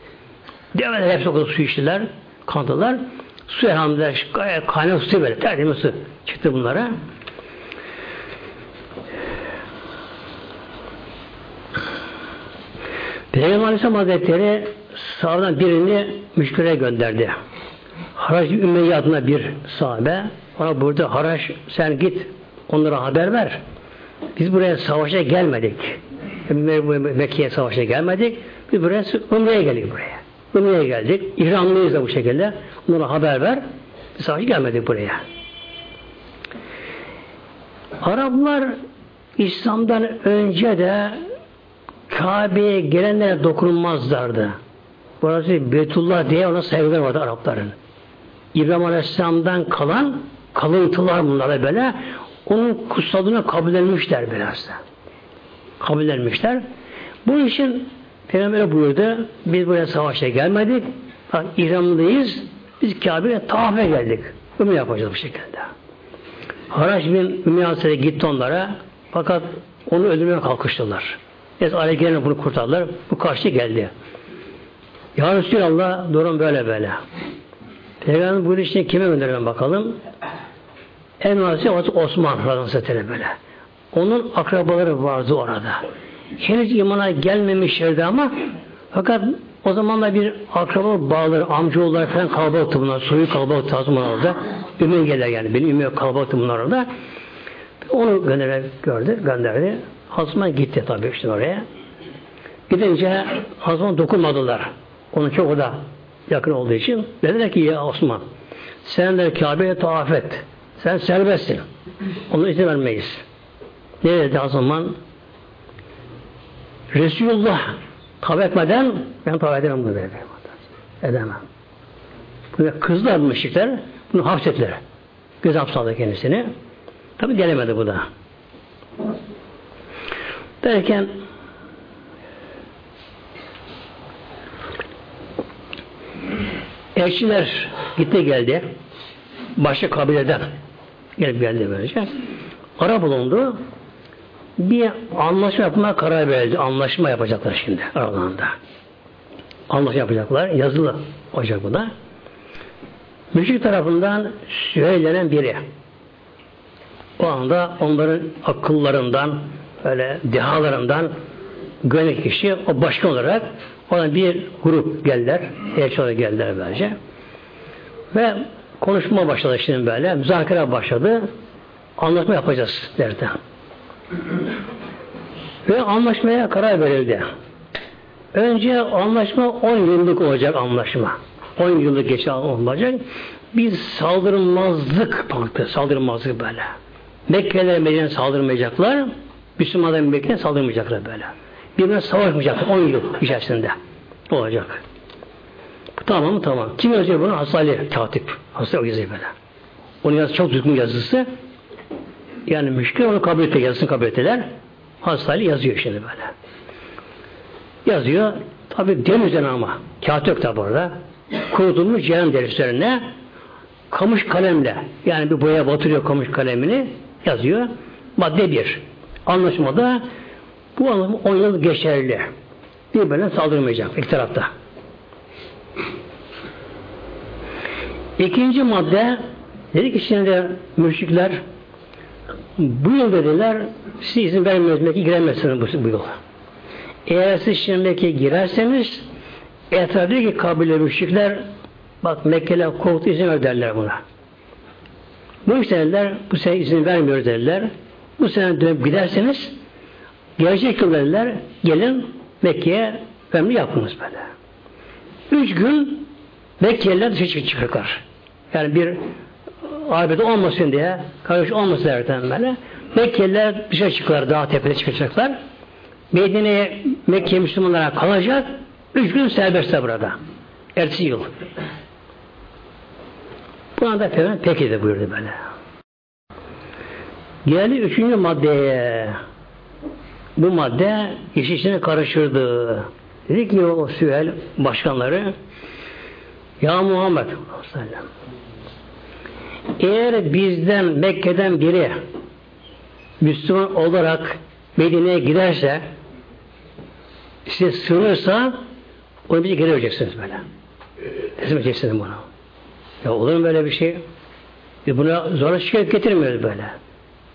Develer hepsi o kadar su içtiler. Kandılar. Su elhamdülillah kaynak su böyle. Tertemiz su çıktı bunlara. Peygamber Aleyhisselam Hazretleri sahabeden birini müşküre gönderdi. Haraç Ümeyye adına bir sahabe. Ona burada Haraç sen git onlara haber ver. Biz buraya savaşa gelmedik. Mekke'ye savaşa gelmedik. Biz buraya Umre'ye geldik buraya. Umre'ye geldik. İhramlıyız da bu şekilde. Onlara haber ver. Biz savaşa gelmedik buraya. Araplar İslam'dan önce de Kabe'ye gelenlere dokunulmazlardı. Burası Beytullah diye ona saygılar vardı Arapların. İbrahim Aleyhisselam'dan kalan kalıntılar bunlar böyle. Onun kutsalını kabullenmişler biraz da. Kabullenmişler. Bunun için Peygamber buyurdu. Biz buraya savaşa gelmedik. Bak İhramlıyız. Biz Kabe'ye tavafe geldik. Bunu yapacağız bu şekilde. Haraç bin Ümmü gitti onlara. Fakat onu öldürmeye kalkıştılar. Neyse aleyhine bunu kurtardılar. Bu karşı geldi. Ya Resulallah durum böyle böyle. Peygamber bu işini kime gönderelim bakalım. En vazisi Osman Hazretleri böyle. Onun akrabaları vardı orada. Henüz imana gelmemişlerdi ama fakat o zaman da bir akraba bağları, amcaoğulları falan kalabalıktı bunlar. Soyu kalabalıktı bunlar orada. Ümmü gelir yani. Benim ümmü kalabalıktı bunlar orada. Onu göndererek gördü, gönderdi. Osman gitti tabii işte oraya. Gidince Osman dokunmadılar. Onun çok o da yakın olduğu için. Dediler ki ya Osman sen de Kabe'ye tavaf et. Sen serbestsin. Onu izin vermeyiz. Ne dedi o zaman? Resulullah tavaf etmeden ben tavaf edemem bunu dedi. Edemem. Bunu kızlar müşrikler bunu hapsettiler. Göz hapsaldı kendisini. Tabi gelemedi bu da. Derken elçiler gitti geldi. başka kabileden gelip geldi böylece. Ara bulundu. Bir anlaşma yapmaya karar verildi. Anlaşma yapacaklar şimdi aralarında. Anlaşma yapacaklar. Yazılı olacak bu da. Müşrik tarafından Süheyl biri. O anda onların akıllarından, böyle dehalarından güvenlik kişi o başkan olarak ona bir grup geldiler. Elçi olarak geldiler böylece. Ve konuşma başladı şimdi böyle. Müzakere başladı. Anlaşma yapacağız derdi. Ve anlaşmaya karar verildi. Önce anlaşma 10 yıllık olacak anlaşma. 10 yıllık geçen olacak. Bir saldırmazlık baktı. Saldırmazlık böyle. Mekke'lere Medine'ye saldırmayacaklar. Müslümanların Mekke'ye saldırmayacaklar böyle. Birbirine savaşmayacaklar 10 yıl içerisinde. Olacak. Tamam tamam. Kim yazıyor bunu? Hasali katip. Hasali yazıyor böyle. Onun yazısı çok düzgün yazısı. Yani müşkül onu kabul etti, yazısını kabul ettiler. Hasali yazıyor şimdi böyle. Yazıyor. Tabi üzerine ama. Kağıt yok tabi orada. Kurutulmuş cehennem üzerine kamış kalemle yani bir boya batırıyor kamış kalemini yazıyor. Madde bir. Anlaşmada bu anlamı 10 yıl geçerli. Birbirine saldırmayacak ilk tarafta. İkinci madde dedi ki şimdi müşrikler bu yıl dediler size izin vermiyoruz Mekke'ye giremezsiniz bu, bu yıl. Eğer siz şimdi Mekke'ye girerseniz etrafındaki kabile müşrikler bak Mekke'ler kovdu izin ver derler buna. Bu senediler bu sene izin vermiyor derler. Bu sene dönüp giderseniz gelecek yıl dediler gelin Mekke'ye ömrü yapınız böyle. Üç gün Mekkeliler dışarı çıkacaklar. Yani bir arbede olmasın diye, karış olmasın derken böyle. Mekkeliler dışarı çıkıyorlar, dağ tepede çıkacaklar. Medine'ye Mekke Müslümanlara kalacak. Üç gün serbestler burada. Ertesi yıl. Bu anda Peygamber peki de buyurdu böyle. Geldi üçüncü maddeye. Bu madde iş içine karışırdı. Dedi ki o Süheyl başkanları Ya Muhammed eğer bizden Mekke'den biri Müslüman olarak Medine'ye giderse size sığınırsa onu bize geri vereceksiniz böyle. Teslim edeceksiniz bunu. Ya olur mu böyle bir şey? E buna zora şikayet getirmiyoruz böyle.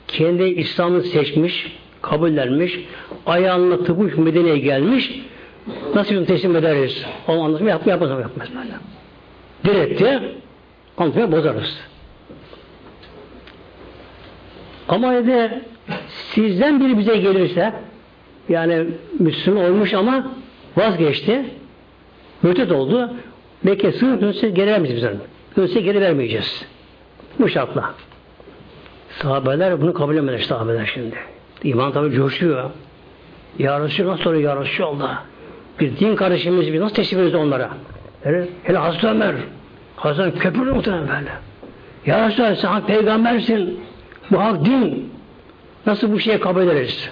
Kendi İslam'ı seçmiş, kabullenmiş, ayağına tıkmış Medine'ye gelmiş, nasıl bir teslim ederiz? O anlaşma yapma yapmaz mı yapmaz böyle. Diretti, anlaşmayı bozarız. Ama de sizden biri bize gelirse yani Müslüman olmuş ama vazgeçti. Mürtet oldu. Mekke sığır dönse geri vermeyeceğiz bizden. Dönse geri vermeyeceğiz. Bu şartla. Sahabeler bunu kabul etmediler sahabeler şimdi. İman tabi coşuyor. Ya Resulallah nasıl oluyor ya Resulallah? Bir din kardeşimiz bir nasıl teslim ediyoruz onlara? Hele, hele Hazreti Ömer. Hazreti Ömer köpürlü muhtemelen böyle. Ya Resulallah sen peygambersin. Bu hak din. Nasıl bu şeye kabul ederiz?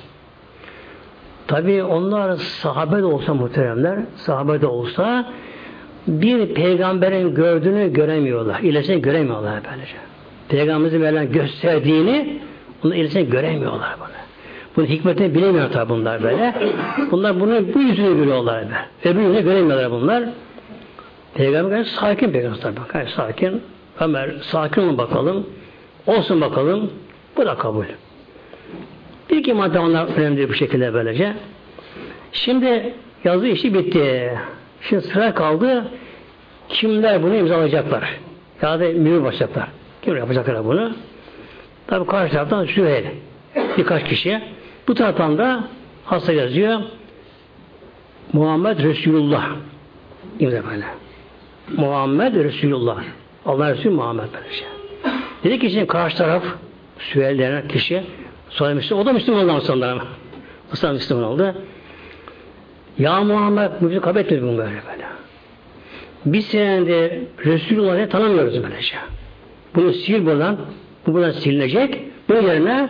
Tabi onlar sahabe de olsa muhteremler, sahabe de olsa bir peygamberin gördüğünü göremiyorlar. İlesini göremiyorlar böylece. Peygamberimizin verilen gösterdiğini onu ilesini göremiyorlar bunu. Bunun hikmetini bilemiyor tabi bunlar böyle. Bunlar bunu bu yüzünü görüyorlar be. Öbür yüzünü göremiyorlar bunlar. Peygamber sakin peygamber tabi. sakin. Ömer sakin olun bakalım. Olsun bakalım. Bu da kabul. Bir iki madde onlar önemli bu şekilde böylece. Şimdi yazı işi bitti. Şimdi sıra kaldı. Kimler bunu imzalayacaklar? Ya da mühür başlayacaklar. Kim yapacaklar bunu? Tabi karşı taraftan Süheyl. Birkaç kişi. Bu taraftan da hasta yazıyor. Muhammed Resulullah. İmza böyle. Muhammed Resulullah. Allah Resulü Muhammed böylece. Dedi ki şimdi karşı taraf Süheyl denen kişi sonra Müslüman, o da Müslüman oldu sonra ama. O sonra Müslüman oldu. Ya Muhammed Müslüman kabul etmedi bunu böyle böyle. Biz senede Resulullah'ı tanımıyoruz böylece. Bunu sil buradan, bu buradan silinecek. Bu yerine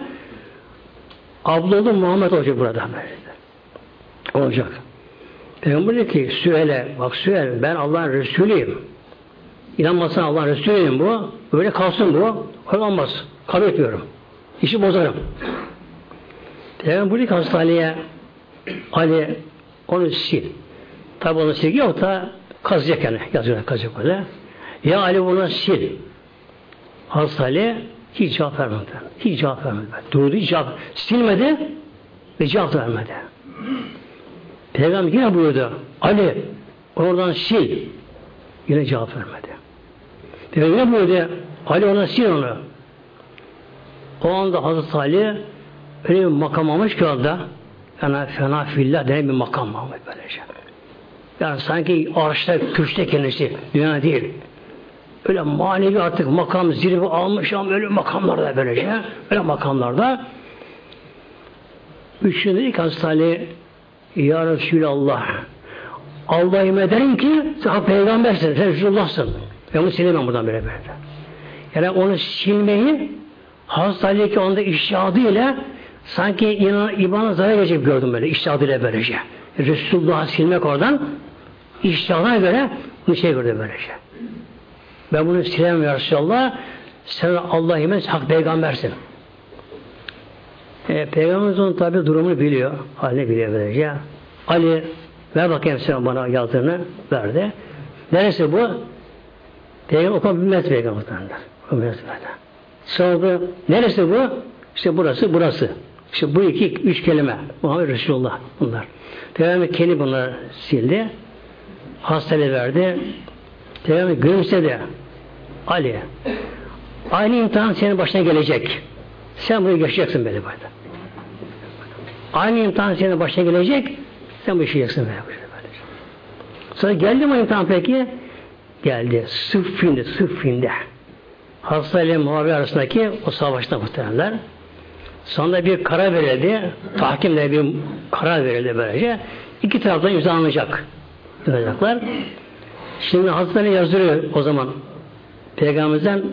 Abdullah Muhammed olacak burada böyle. Olacak. Peygamber dedi ki Süheyl, bak Süheyl ben Allah'ın Resulüyüm. İnanmazsan Allah Resulü'nün bu. Böyle kalsın bu. Olmaz. Kabul etmiyorum. İşi bozarım. Peygamber buradaki hastaneye Ali onu sil. Tabi onu silgi yok da kazacak yani. Yazıyor kazacak öyle. Ya Ali bunu sil. Hazreti hiç cevap vermedi. Hiç cevap vermedi. Durdu hiç cevap. Silmedi ve cevap vermedi. Peygamber yine buyurdu. Ali oradan sil. Yine cevap vermedi. Peygamber buyurdu. Ali ona sil onu. O anda Hazreti Ali öyle bir makam almış ki orada yani fena fillah denen bir makam almış böylece. Yani sanki arşta, kürşte kendisi, dünya değil. Öyle manevi artık makam, zirve almış ama öyle makamlarda böylece. Öyle makamlarda. Üçüncü ilk hastane Ya Resulallah Allah'ım ederim ki sen peygambersin, sen Resulullah'sın. Ben bunu silemem buradan böyle böyle. Yani onu silmeyi Hazreti ki onda işadıyla sanki inan, imana zarar verecek gördüm böyle işadıyla böylece. Resulullah'ı silmek oradan iştahına göre bir şey gördü böylece. Ben bunu silemem ya Resulallah. Sen Allah yemen hak peygambersin. E, Peygamberimiz onun tabi durumunu biliyor. Halini biliyor böylece. Ali ver bakayım sen bana yazdığını verdi. Neresi bu? Peygamber okuma bilmez peygamberden. Sonra neresi bu? İşte burası, burası. İşte bu iki, üç kelime. Muhammed Resulullah bunlar. Peygamber kendi bunları sildi. Hastalığı verdi. Peygamber gülümsedi. Ali, aynı imtihan senin başına gelecek. Sen bunu yaşayacaksın böyle böyle. Aynı imtihan senin başına gelecek. Sen bu işi yaşayacaksın böyle. böyle. Sonra geldi mi imtihan peki? Geldi. Sıffinde, sıffinde. Hasta ile muhabir arasındaki o savaşta muhtemelenler. Sonra bir karar verildi. Tahkimle bir karar verildi böylece. İki taraftan imzalanacak. Yapacaklar. Şimdi Hazretleri yazıyor o zaman. Peygamberimizden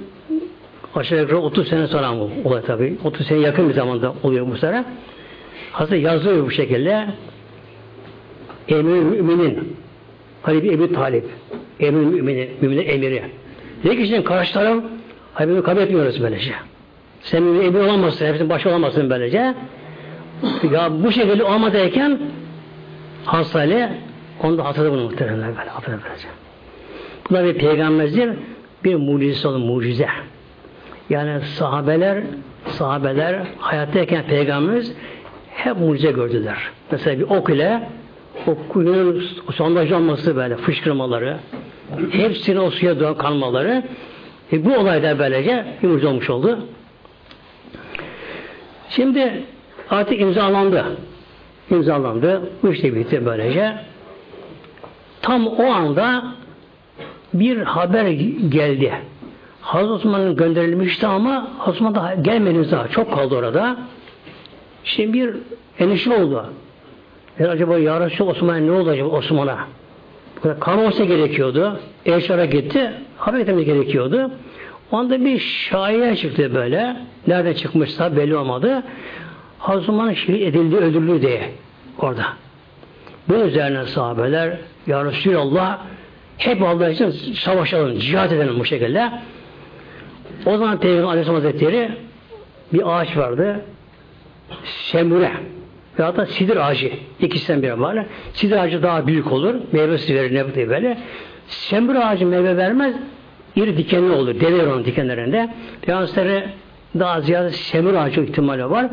aşağı yukarı 30 sene sonra bu olay tabi. 30 sene yakın bir zamanda oluyor bu sene. Hazreti yazıyor bu şekilde. Emir müminin Ali bir Ebu Talip. Emir müminin, müminin emiri. Diyor ki şimdi karşı taraf Habibini kabul etmiyoruz böylece. Sen mümin emir olamazsın, hepsinin başı olamazsın böylece. Ya bu şekilde olmadayken Hazreti Onda hatırladı bunu muhteremler böyle. Hatırladı böylece. Bu bir peygamberdir. Bir mucize olan mucize. Yani sahabeler sahabeler hayattayken peygamberimiz hep mucize gördüler. Mesela bir ok ile o kuyunun sondajlanması böyle fışkırmaları hepsine o suya doğan kanmaları e, bu olayda böylece bir mucize olmuş oldu. Şimdi artık imzalandı. İmzalandı. Bu işte bitti böylece. Tam o anda bir haber geldi. Hazreti Osman'ın gönderilmişti ama Osman da gelmeniz daha. Çok kaldı orada. Şimdi bir endişe oldu. E acaba ya Resulallah Osman'a ne oldu acaba Osman'a? Kan olsa gerekiyordu. Eşara gitti. Haber etmemiz gerekiyordu. O anda bir şaiye çıktı böyle. Nerede çıkmışsa belli olmadı. Hazreti Osman şehit edildi, öldürüldü diye orada. Bu üzerine sahabeler Ya Resulallah hep Allah için savaşalım, cihat edelim bu şekilde. O zaman Peygamber Aleyhisselam Hazretleri bir ağaç vardı. Semure. Ve hatta sidir ağacı. İkisinden biri var. Sidir ağacı daha büyük olur. Meyvesi verir ne böyle. Semure ağacı meyve vermez. İri dikenli olur. Dever onun dikenlerinde. Peygamberleri daha ziyade semur ağacı ihtimali var.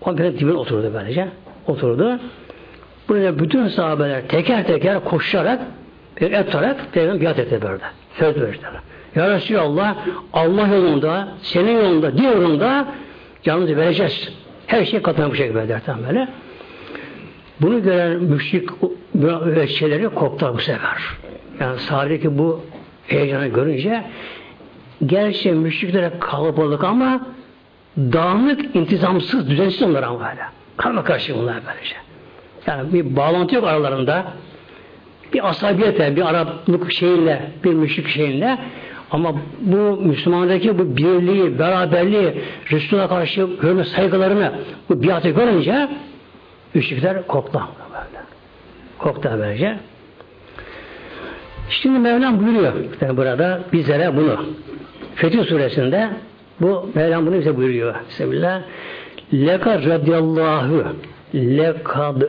Onun dibine oturdu böylece. Oturdu. Burada bütün sahabeler teker teker koşarak etarak Peygamber biat etti böyle. Söz verdiler. Ya Resulallah Allah yolunda, senin yolunda, din yolunda canımızı vereceğiz. Her şey katına bu şekilde derken böyle. Bunu gören müşrik şeyleri koptu bu sefer. Yani sahabedeki bu heyecanı görünce gerçi müşriklere kalabalık ama dağınık, intizamsız, düzensiz onlar ama böyle. Karma karşı bunlar böylece. Yani bir bağlantı yok aralarında. Bir asabiyete, bir Araplık şeyiyle, bir müşrik şeyiyle ama bu Müslümandaki bu birliği, beraberliği, Resulüne karşı hürmet saygılarını bu biatı görünce müşrikler korktu. Korktu böylece. Şimdi Mevlam buyuruyor yani burada bizlere bunu. Fetih suresinde bu Mevlam bunu bize buyuruyor. Bismillah. Lekad radiyallahu lekad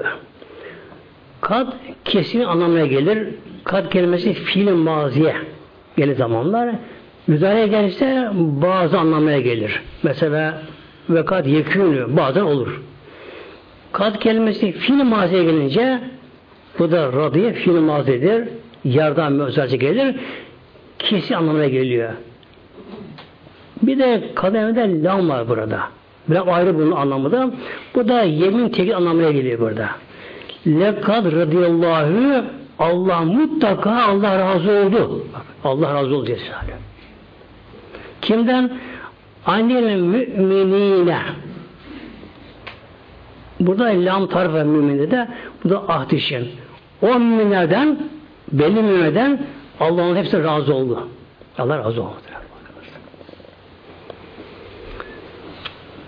kad kesin anlamına gelir. Kad kelimesi fiil maziye gelir zamanlar. Müdahale gelirse bazı anlamaya gelir. Mesela ve kad yekûnü bazen olur. Kad kelimesi fiil maziye gelince bu da radiye fiil mazidir. Yardım özelce gelir. Kesin anlamına geliyor. Bir de kademede lam var burada. Biraz ayrı bunun anlamı da. Bu da yemin tekil anlamına geliyor burada. Lekad radıyallahu Allah mutlaka Allah razı oldu. Allah razı oldu Celle Kimden? Annenin müminine. Burada lam tarafa müminde de bu da ahd için. O müminlerden belli müminlerden Allah'ın hepsi razı oldu. Allah razı oldu.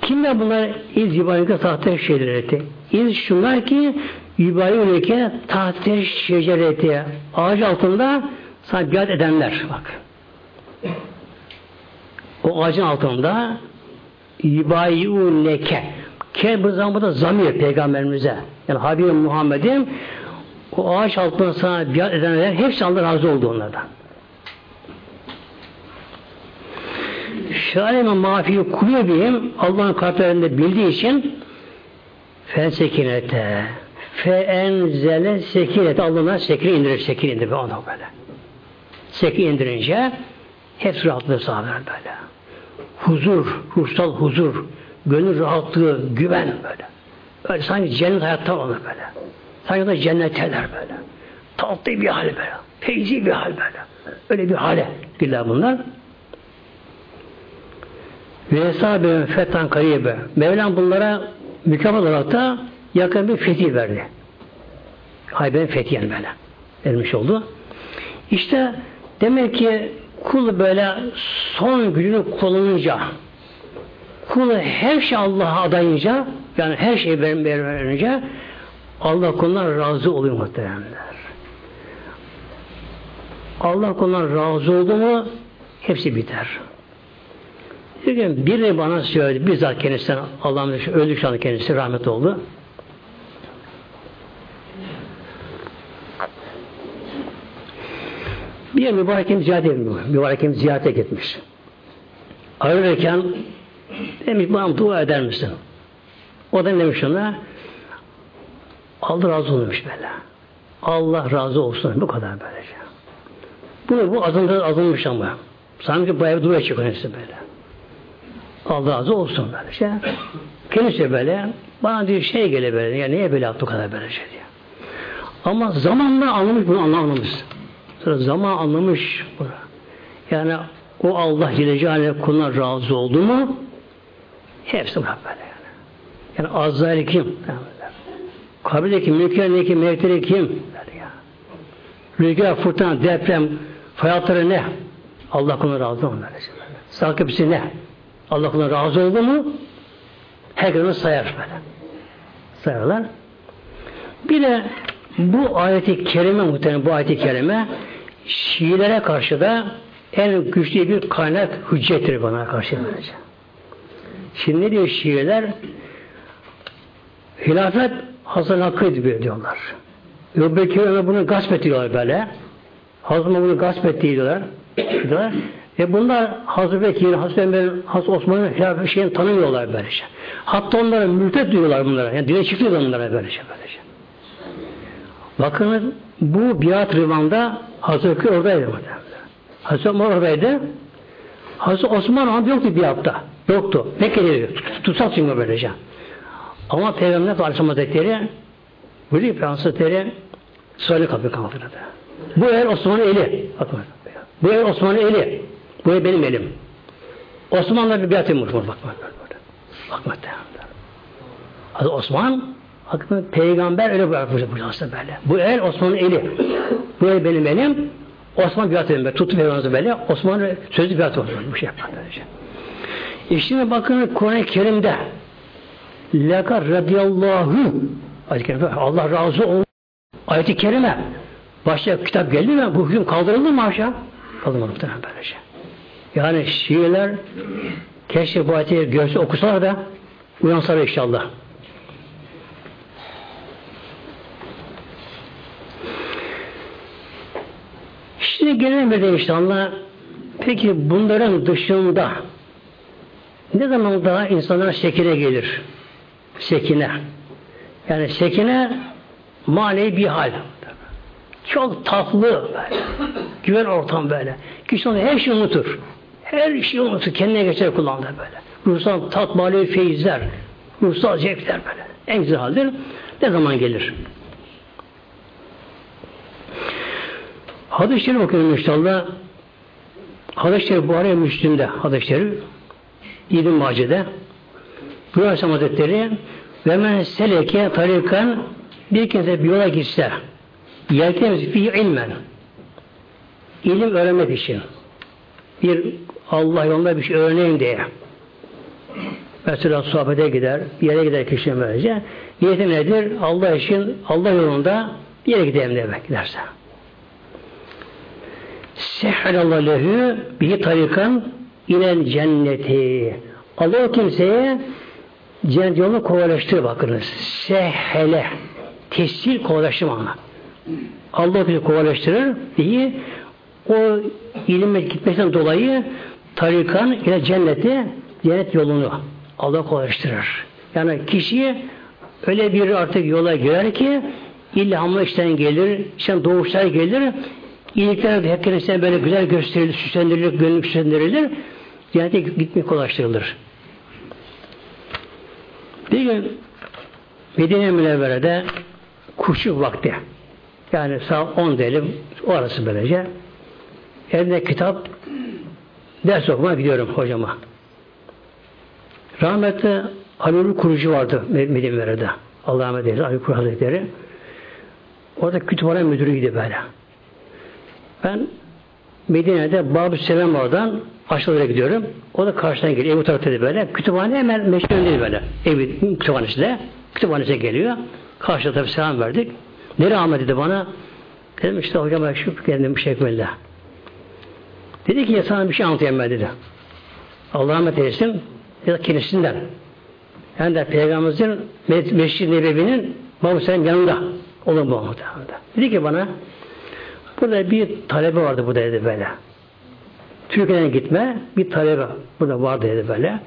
Kimler bunlar iz yubaylıkta tahta şeylereti? İz şunlar ki yubaylıkta tahta şecereti ağaç altında sana biat edenler bak. O ağacın altında yubayüleke ke bu zamanda zamir peygamberimize yani Habibim Muhammed'im o ağaç altında sana biat edenler hepsi Allah razı oldu onlardan. Şaleme mafi kulübihim Allah'ın kalplerinde bildiği için fen sekinete fe enzele sekinete Allah'ına sekin indirir, sekin indirir ona böyle. Sekin indirince hepsi rahatlığı sağlar böyle. Huzur, ruhsal huzur, gönül rahatlığı, güven böyle. Öyle sanki cennet hayatta olur böyle. Sanki da cennetteler böyle. Tatlı bir hal böyle. Feyzi bir hal böyle. Öyle bir hale girler bunlar. Ve hesabı fetan karibe. Mevlam bunlara mükemmel olarak da yakın bir fetih verdi. Hayber'in fethiyen böyle. Vermiş oldu. İşte demek ki kul böyle son gücünü kullanınca kul her şey Allah'a adayınca yani her şeyi verince Allah kuluna razı oluyor muhteremler. Allah kuluna razı oldu mu hepsi biter. Bir gün biri bana söyledi, bizzat kendisinden Allah'ın öldü şu anda kendisi rahmet oldu. Bir mübarekim ziyarete etmiş. Mübarekim ziyarete gitmiş. Ayrılırken demiş bana dua eder misin? O da demiş ona Allah razı olmuş böyle. Allah razı olsun. Bu kadar böylece. Bunu bu azındır azınmış ama. Sanki ev dua çıkıyor böyle. Allah razı olsun böyle şey. Kendisi böyle bana diyor şey gele böyle ya niye böyle yaptı kadar böyle şey diyor. Ama zamanla anlamış bunu anlamamış. Sonra zaman anlamış. Yani o Allah Celle Celaluhu kuluna razı oldu mu hepsi bırak yani. Yani Azrail kim? Kabirdeki mülklerindeki melekleri kim? Böyle ya. Rüzgar, fırtına, deprem, fay ne? Allah kuluna razı oldu. Sakıpsi ne? Allah kuluna razı oldu mu herkes sayar böyle. Sayarlar. Bir de bu ayeti kerime muhtemelen bu ayeti kerime Şiilere karşı da en güçlü bir kaynak hüccettir bana karşı böylece. Şimdi ne diyor Şiiler? Hilafet Hasan Hakkı'ydı diyorlar. Ebu Bekir bunu gasp ediyorlar böyle. Hazım bunu gasp etti diyorlar. diyorlar. Ve bunlar Hazreti Bekir, Hazreti Ömer, Hazreti Osman'ın hilafet şeyini tanımıyorlar böylece. Hatta onlara mültet diyorlar bunlara. Yani dile çıkıyorlar bunlara böylece böylece. Bakın bu biat rivanda Hazreti oradaydı. Hazreti Ömer oradaydı. Hazreti Osman an yoktu biatta. Yoktu. Mekke'de tutsak çünkü böylece. Ama Peygamber Aleyhisselam Hazretleri Peygamber Hazretleri söyle kapıyı kaldırdı. Bu eğer Osman'ın eli. Bakın. Bu eğer Osman'ın eli. Bu benim elim. Osman'la bir biat yapmış. Bak bak bak. Bak bak. Hazreti Osman Bakın peygamber öyle bırakmış aslında böyle. Bu el Osman'ın eli. Bu el benim elim. Osman biat edin. Tuttu peygamberimizi böyle. Osman sözlü biat oldu. Bu şey yapar böylece. İşte bakın Kur'an-ı Kerim'de Lekar radıyallahu Allah razı olsun. Ayet-i kerime Başka kitap geldi mi bu hüküm kaldırıldı mı aşağı? Kaldırılmadı muhtemelen böylece. Yani Şiiler keşke bu ayeti görse okusalar da uyansalar inşallah. Şimdi gelelim inşallah. Peki bunların dışında ne zaman daha insanlar sekine gelir? Sekine. Yani sekine manevi bir hal. Çok tatlı. Güven ortam böyle. Kişi onu her şeyi unutur. Her şeyi unutur. Kendine geçer kullanır böyle. Ruhsal tat, manevi feyizler. Ruhsal zevkler böyle. En güzel haldir. Ne zaman gelir? Hadis-i Şerif okuyorum inşallah. Hadis-i Şerif Buhari Müslim'de Hadis-i Şerif İbn Mace'de Aleyhisselam Hazretleri ve men seleke tarikan bir kimse bir yola gitse yeltemiz fi ilmen ilim öğrenmek için bir Allah yolunda bir şey öğreneyim diye mesela sohbete gider bir yere gider kişi böylece niyeti nedir? Allah için Allah yolunda bir yere gideyim demek giderse Sehhalallahu lehu bir tarikan inen cenneti. Allah o kimseye cennet yolunu kolaylaştırır bakınız. Sehele. Tesir kolaylaştırma. Allah bizi kolaylaştırır. İyi. O ilime gitmesinden dolayı tarikan ile cenneti cennet yolunu Allah kolaylaştırır. Yani kişiyi öyle bir artık yola girer ki ilhamlı işten gelir, işte doğuşlar gelir, İyilikler de hep kendisine böyle güzel gösterilir, süslendirilir, gönlü süslendirilir. Cennete gitmek kolaylaştırılır. Bir gün Medine Münevvere'de kuşluk vakti yani saat 10 diyelim o arası böylece elimde kitap ders okuma gidiyorum hocama. Rahmetli Halil Kurucu vardı Medine Münevvere'de. Allah'a emanet eylesin. Ali Kurucu Hazretleri. Orada kütüphane müdürüydü böyle. Ben Medine'de Babü Selam oradan aşağılara gidiyorum. O da karşıdan geliyor. Ev tarafta böyle. Kütüphane hemen meşgul böyle. Evi kütüphanesi de. Kütüphanesi geliyor. Karşıda tabi selam verdik. Nereye Ahmet dedi bana? Dedim işte hocam ben şu kendim bir şey böyle. Dedi ki ya sana bir şey anlatayım ben dedi. Allah'a emanet eylesin. Ya kendisinden. Yani de Peygamberimizin Mescid-i Nebevi'nin Babü Selam yanında. Olur bu Dedi ki bana Burada bir talebe vardı bu dedi böyle. Türkiye'den gitme bir talebe burada vardı dedi böyle.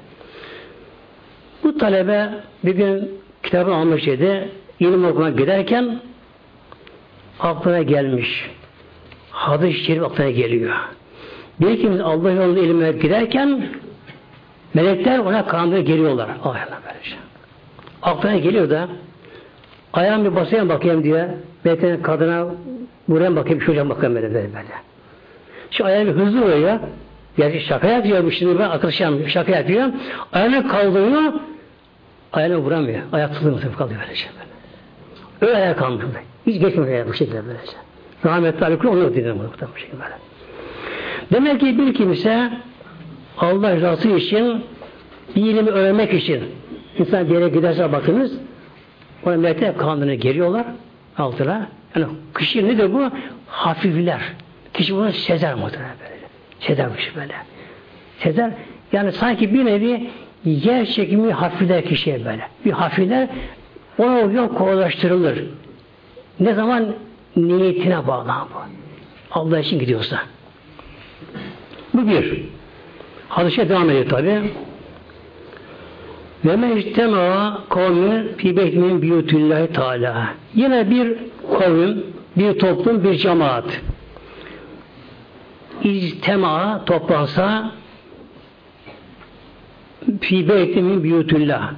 Bu talebe bir gün kitabı almış dedi. İlim okumaya giderken aklına gelmiş. Hadis-i Şerif aklına geliyor. Bir kimse Allah yolunda ilime giderken melekler ona kandıra geliyorlar. Ayağına böylece. Aklına geliyor da ayağım bir basayım bakayım diye meleklerin kadına Buraya bakayım, şuradan bakayım böyle böyle. böyle. Şu ayağım hızlı oluyor. Yani şaka yapıyor şimdi ben arkadaşım şaka yapıyor. Ayağını kaldırıyor. Ayağını vuramıyor. Ayak mutlaka kalıyor böylece. Öyle ayağa kalmıyor. Hiç geçmiyor bu şekilde böylece. Rahmetli Ali onu dinliyor bu şekilde böyle. Demek ki bir kimse Allah rızası için bir ilimi öğrenmek için insan bir yere giderse bakınız ona melekler kanunu geliyorlar altına yani kişi nedir bu? Hafifler. Kişi bunu sezer muhtemelen böyle. Sezermiş böyle. Sezer yani sanki bir nevi yer çekimi hafifler kişiye böyle. Bir hafifler ona yol kolaylaştırılır. Ne zaman niyetine bağlı bu. Allah için gidiyorsa. Bu bir. Hadise devam ediyor tabi. Ve mectema kavmin fi beytinin biyutillahi teala. Yine bir kavim, bir toplum, bir cemaat. İctema toplansa fi beytinin biyutillah.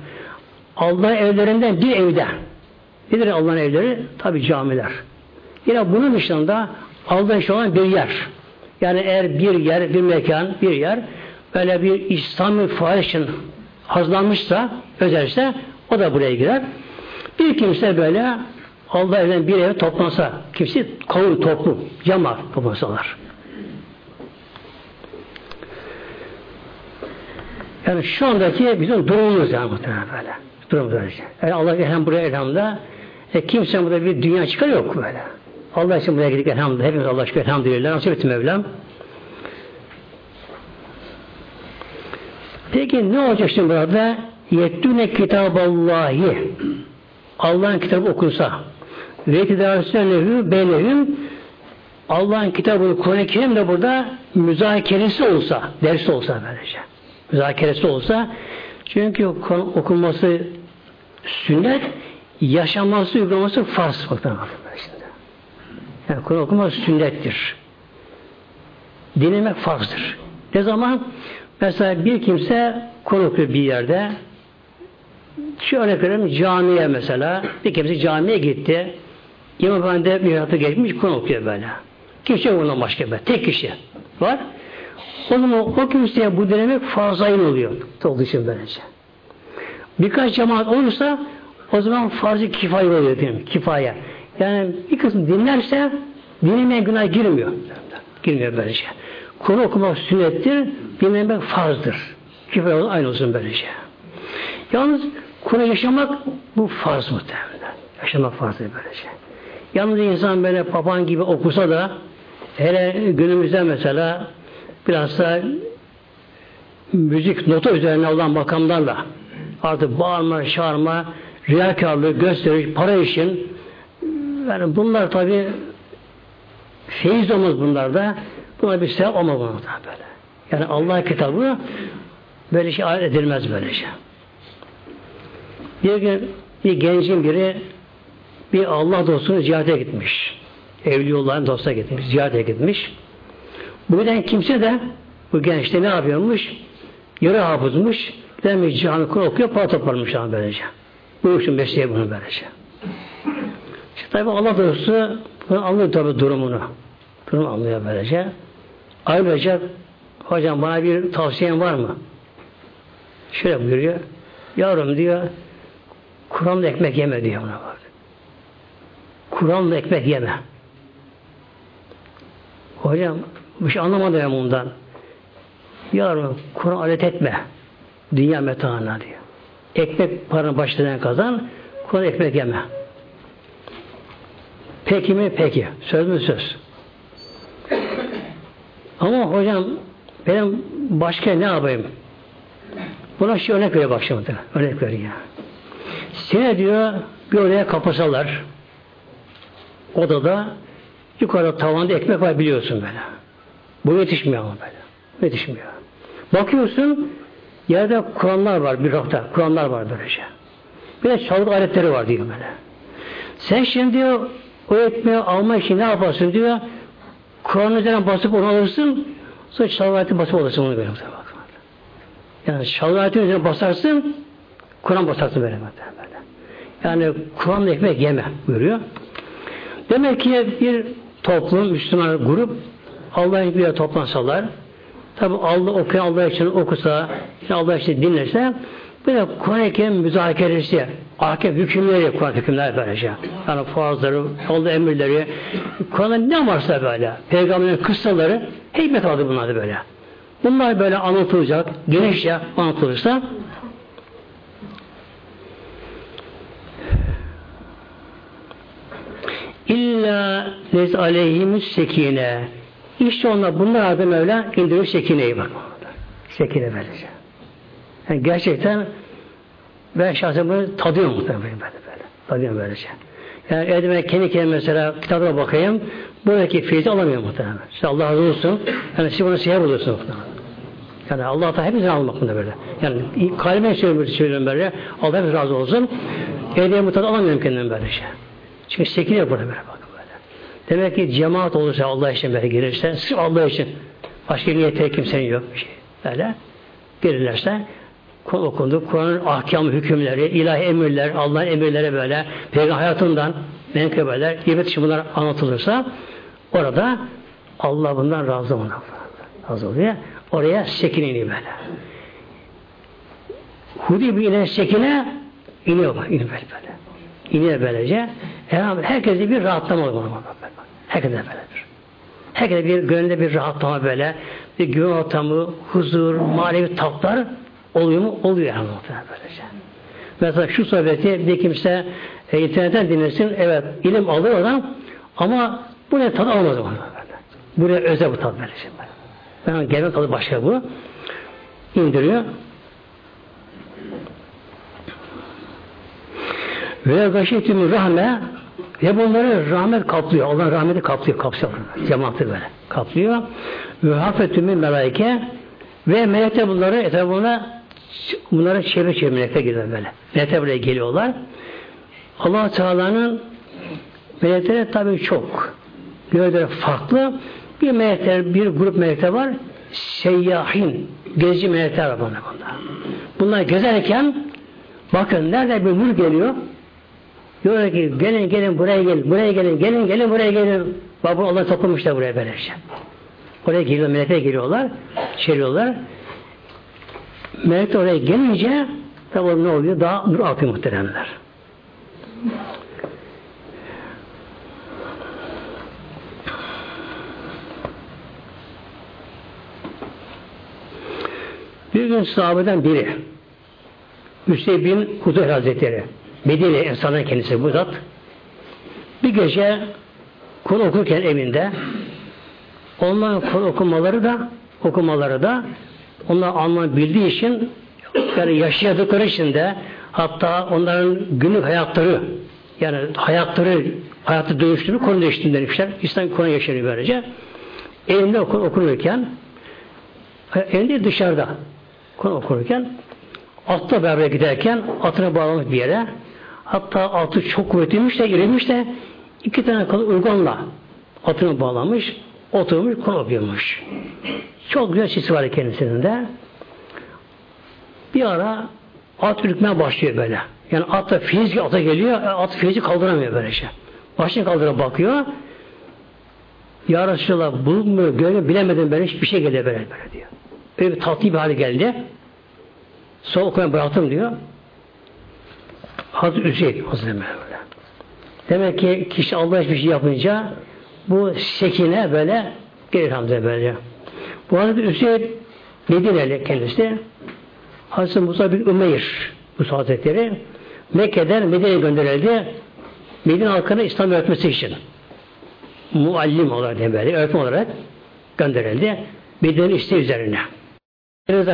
Allah evlerinden bir evde. Nedir Allah'ın evleri? Tabi camiler. Yine bunun dışında Allah'ın şu an bir yer. Yani eğer bir yer, bir mekan, bir yer böyle bir İslami faal için hazırlanmışsa, özelse o da buraya girer. Bir kimse böyle Allah evden bir eve toplansa, kimse kavim toplum, cemaat toplansalar. Yani şu andaki bizim durumumuz yani muhtemelen böyle. Durumumuz öyle. Yani Allah hem buraya elhamda e, kimse burada bir dünya çıkar yok böyle. Allah için buraya gittik elhamdülillah. Hepimiz Allah şükür elhamdülillah. Nasip etti Mevlam. Peki ne olacak şimdi burada? Yettüne kitaballahi. Allah'ın kitabı okunsa ve tidarsönehü beynehüm Allah'ın kitabını Kur'an-ı Kerim de burada müzakeresi olsa, dersi olsa böylece. Müzakeresi olsa çünkü okunması sünnet, yaşaması, uygulaması farz. Yani Kur'an okuması sünnettir. Dinlemek farzdır. Ne zaman? Mesela bir kimse Kur'an okuyor bir yerde şu örnek verelim camiye mesela bir kimse camiye gitti İmam Efendi miratı geçmiş Kur'an okuyor böyle. Kimse yok ondan başka böyle. Tek kişi var. O zaman o kimseye bu denemek farzayın oluyor. Olduğu için böylece. Birkaç cemaat olursa o zaman farz-ı kifaye oluyor diyelim. Kifaye. Yani bir kısım dinlerse dinlemeyen günah girmiyor. Girmiyor böylece. Kur'an okumak sünnettir, dinlemek farzdır. Kifaye aynı olsun böylece. Yalnız Kur'an yaşamak bu farz muhtemelen. Yaşamak farzdır böylece. Yalnız insan böyle papan gibi okusa da hele günümüzde mesela biraz da müzik nota üzerine olan makamlarla artık bağırma, çağırma, riyakarlığı, gösteriş, para için yani bunlar tabi feyiz olmaz bunlarda. Buna bir sevap olmaz bunlar böyle. Yani Allah kitabı böyle şey edilmez böyle şey. Bir gün bir gencin biri bir Allah dostunu ziyarete gitmiş. Evliyullah'ın dostuna gitmiş. Ziyarete gitmiş. Bu giden kimse de bu gençte ne yapıyormuş? Yarı hafızmış. Demiş cihanı Kur'an okuyor, para toparmış ama böylece. Bu için mesleği bunu böylece. İşte tabi Allah dostu bunu anlıyor tabi durumunu. Durum anlıyor böylece. Ayrıca hocam bana bir tavsiyen var mı? Şöyle buyuruyor. Yavrum diyor Kur'an'da ekmek yeme diyor buna bak. Kur'an'la ekmek yeme. Hocam bir şey anlamadım ben bundan. Yavrum Kur'an alet etme. Dünya metaına diyor. Ekmek paranı başlayan kazan, Kur'an ekmek yeme. Peki mi? Peki. Söz mü söz? Ama hocam benim başka ne yapayım? Buna şey örnek veriyor bak şimdi. Örnek veriyor. Seni diyor bir oraya kapasalar odada yukarı tavanda ekmek var biliyorsun böyle. Bu yetişmiyor ama böyle. Yetişmiyor. Bakıyorsun yerde Kur'anlar var bir rafta. Kur'anlar var böylece. Bir de çalgı aletleri var diyor böyle. Sen şimdi diyor o ekmeği almak için ne yaparsın diyor. Kur'an'ın üzerine basıp onu alırsın. Sonra çalgı aleti basıp alırsın onu böyle. Yani çalgı aleti üzerine basarsın Kur'an basarsın böyle. böyle. Yani Kur'an'la ekmek yeme buyuruyor. Demek ki bir toplum, Müslüman grup Allah'ın bir toplansalar tabi Allah okuyan Allah için okusa Allah için dinlerse böyle Kur'an-ı Kerim müzakeresi ahkem hükümleri Kur'an hükümler böylece. Yani farzları, Allah emirleri Kur'an'da ne varsa böyle peygamberin kıssaları hikmet aldı bunlar böyle. Bunlar böyle anlatılacak, genişçe anlatılırsa İlla lez aleyhimüs sekine. İşte onlar bunlar adı Mevla indiriyor sekineyi bak. Sekine verecek. Yani gerçekten ben şahsen bunu tadıyorum muhtemelen böyle böyle. Tadıyorum böylece. Yani evde kendi kendime mesela kitabına bakayım. Buradaki feyzi alamıyorum muhtemelen. İşte Allah razı olsun. Yani siz bunu sihir buluyorsunuz muhtemelen. Yani Allah da hepimizin almak bunda böyle. Yani kalbime söylüyorum, söylüyorum böyle. Allah hepimiz razı olsun. Evde mutlaka alamıyorum kendime böyle şey. Çünkü sekine burada böyle böyle. Demek ki cemaat olursa Allah için böyle gelirse, sırf Allah için başka niyete kimsenin yok şey. Böyle gelirlerse Kur'an okundu. Kur'an'ın ahkamı, hükümleri, ilahi emirler, Allah'ın emirleri böyle, peygamber hayatından menkıbeler, ibret için bunlar anlatılırsa orada Allah bundan razı oluyor. Razı oluyor. Oraya sekine iniyor böyle. Hudi bir inen sekine iniyor, iniyor böyle böyle. İniyor böylece. Herhalde herkese bir rahatlama olur. Herkese böyledir. Herkese bir gönlünde bir rahatlama böyle, bir güven ortamı, huzur, manevi tatlar oluyor mu? Oluyor yani böylece. Mesela şu sohbeti bir kimse e, internetten dinlesin, evet ilim alır adam Ama bu ne tadı olmaz ama. Buraya özel bu tadı verecek. Ben genel tadı başka bu. İndiriyor. Ve gaşetümü rahme ve bunları rahmet kaplıyor. Allah rahmeti kaplıyor. Kapsıyor. Cemaati böyle. Kaplıyor. Ve hafetümü melaike ve melekler bunları etrafına bunları çevre çevre melekler geliyor böyle. Melekler buraya geliyorlar. allah Teala'nın melekleri tabii çok. Göreleri farklı. Bir melekler, bir grup melekler var. Seyyahin. Gezici melekler var bunlar. Bunlar gezerken bakın nerede bir nur geliyor Diyorlar ki gelin gelin buraya gelin, buraya gelin, gelin gelin buraya gelin. Bak bu Allah toplamışlar buraya böylece. Oraya geliyor, melekler geliyorlar, çeviriyorlar. Melekler oraya gelince tabi ne oluyor? Daha nur akıyor muhteremler. Bir gün sahabeden biri Hüseyin bin Hudayr Hazretleri Medine insanların kendisi bu zat. Bir gece Kur'an okurken evinde onların Kur'an okumaları da okumaları da onlar anlam bildiği için yani yaşadıkları için de hatta onların günlük hayatları yani hayatları hayatı dönüştürüp konu değiştiğini demişler. İslam konu yaşanıyor böylece. Evinde okur, okunurken evinde dışarıda konu okurken atla beraber giderken atına bağlamış bir yere Hatta atı çok kuvvetliymiş de irimiş de iki tane kalı urganla atını bağlamış, oturmuş, konopluyormuş. Çok güzel sesi var kendisinin de. Bir ara at ürkmeye başlıyor böyle. Yani at da fiziki ata geliyor, at fiziki kaldıramıyor böyle şey. Başını kaldırıp bakıyor. Ya Resulallah bulut mu, gölge bilemedim ben hiçbir şey geliyor böyle, böyle diyor. Böyle bir tatlı bir hale geldi. Sonra okumaya bıraktım diyor. Hazreti Hüseyin Hazreti Mevla. Demek ki kişi Allah hiçbir şey yapınca bu sekine böyle gelir hamze böyle. Bu Hazreti Hüseyin Medine'li kendisi Hazreti Musa bin Ümeyr bu Hazretleri Mekke'den Medine'ye gönderildi. Medine halkına İslam öğretmesi için. Muallim olarak böyle, öğretmen olarak gönderildi. Medine'nin isteği üzerine.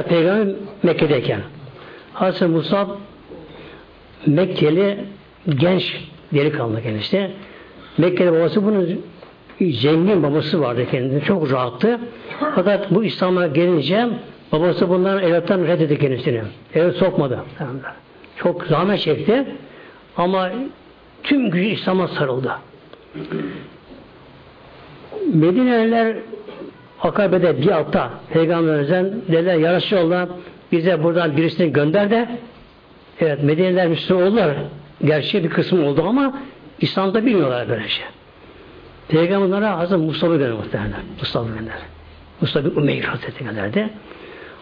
Peygamber Mekke'deyken Hazreti Musa Mekkeli genç delikanlı kendisi. Mekkeli babası bunun zengin babası vardı kendisi. Çok rahattı. Fakat bu İslam'a gelince babası bunların evlattan reddetti kendisini. Eve sokmadı. Çok zahmet çekti. Ama tüm gücü İslam'a sarıldı. Medineliler Akabe'de bir altta Peygamberimizden dediler ya Resulallah bize buradan birisini gönder de Evet Medeniler Müslüman oldular. Gerçi bir kısmı oldu ama İslam'da bilmiyorlar böyle şey. Peygamberlere Hazreti Mustafa gönderdi muhtemelen. Mustafa gönderdi. Mustafa bin Umeyr Hazreti gönderdi.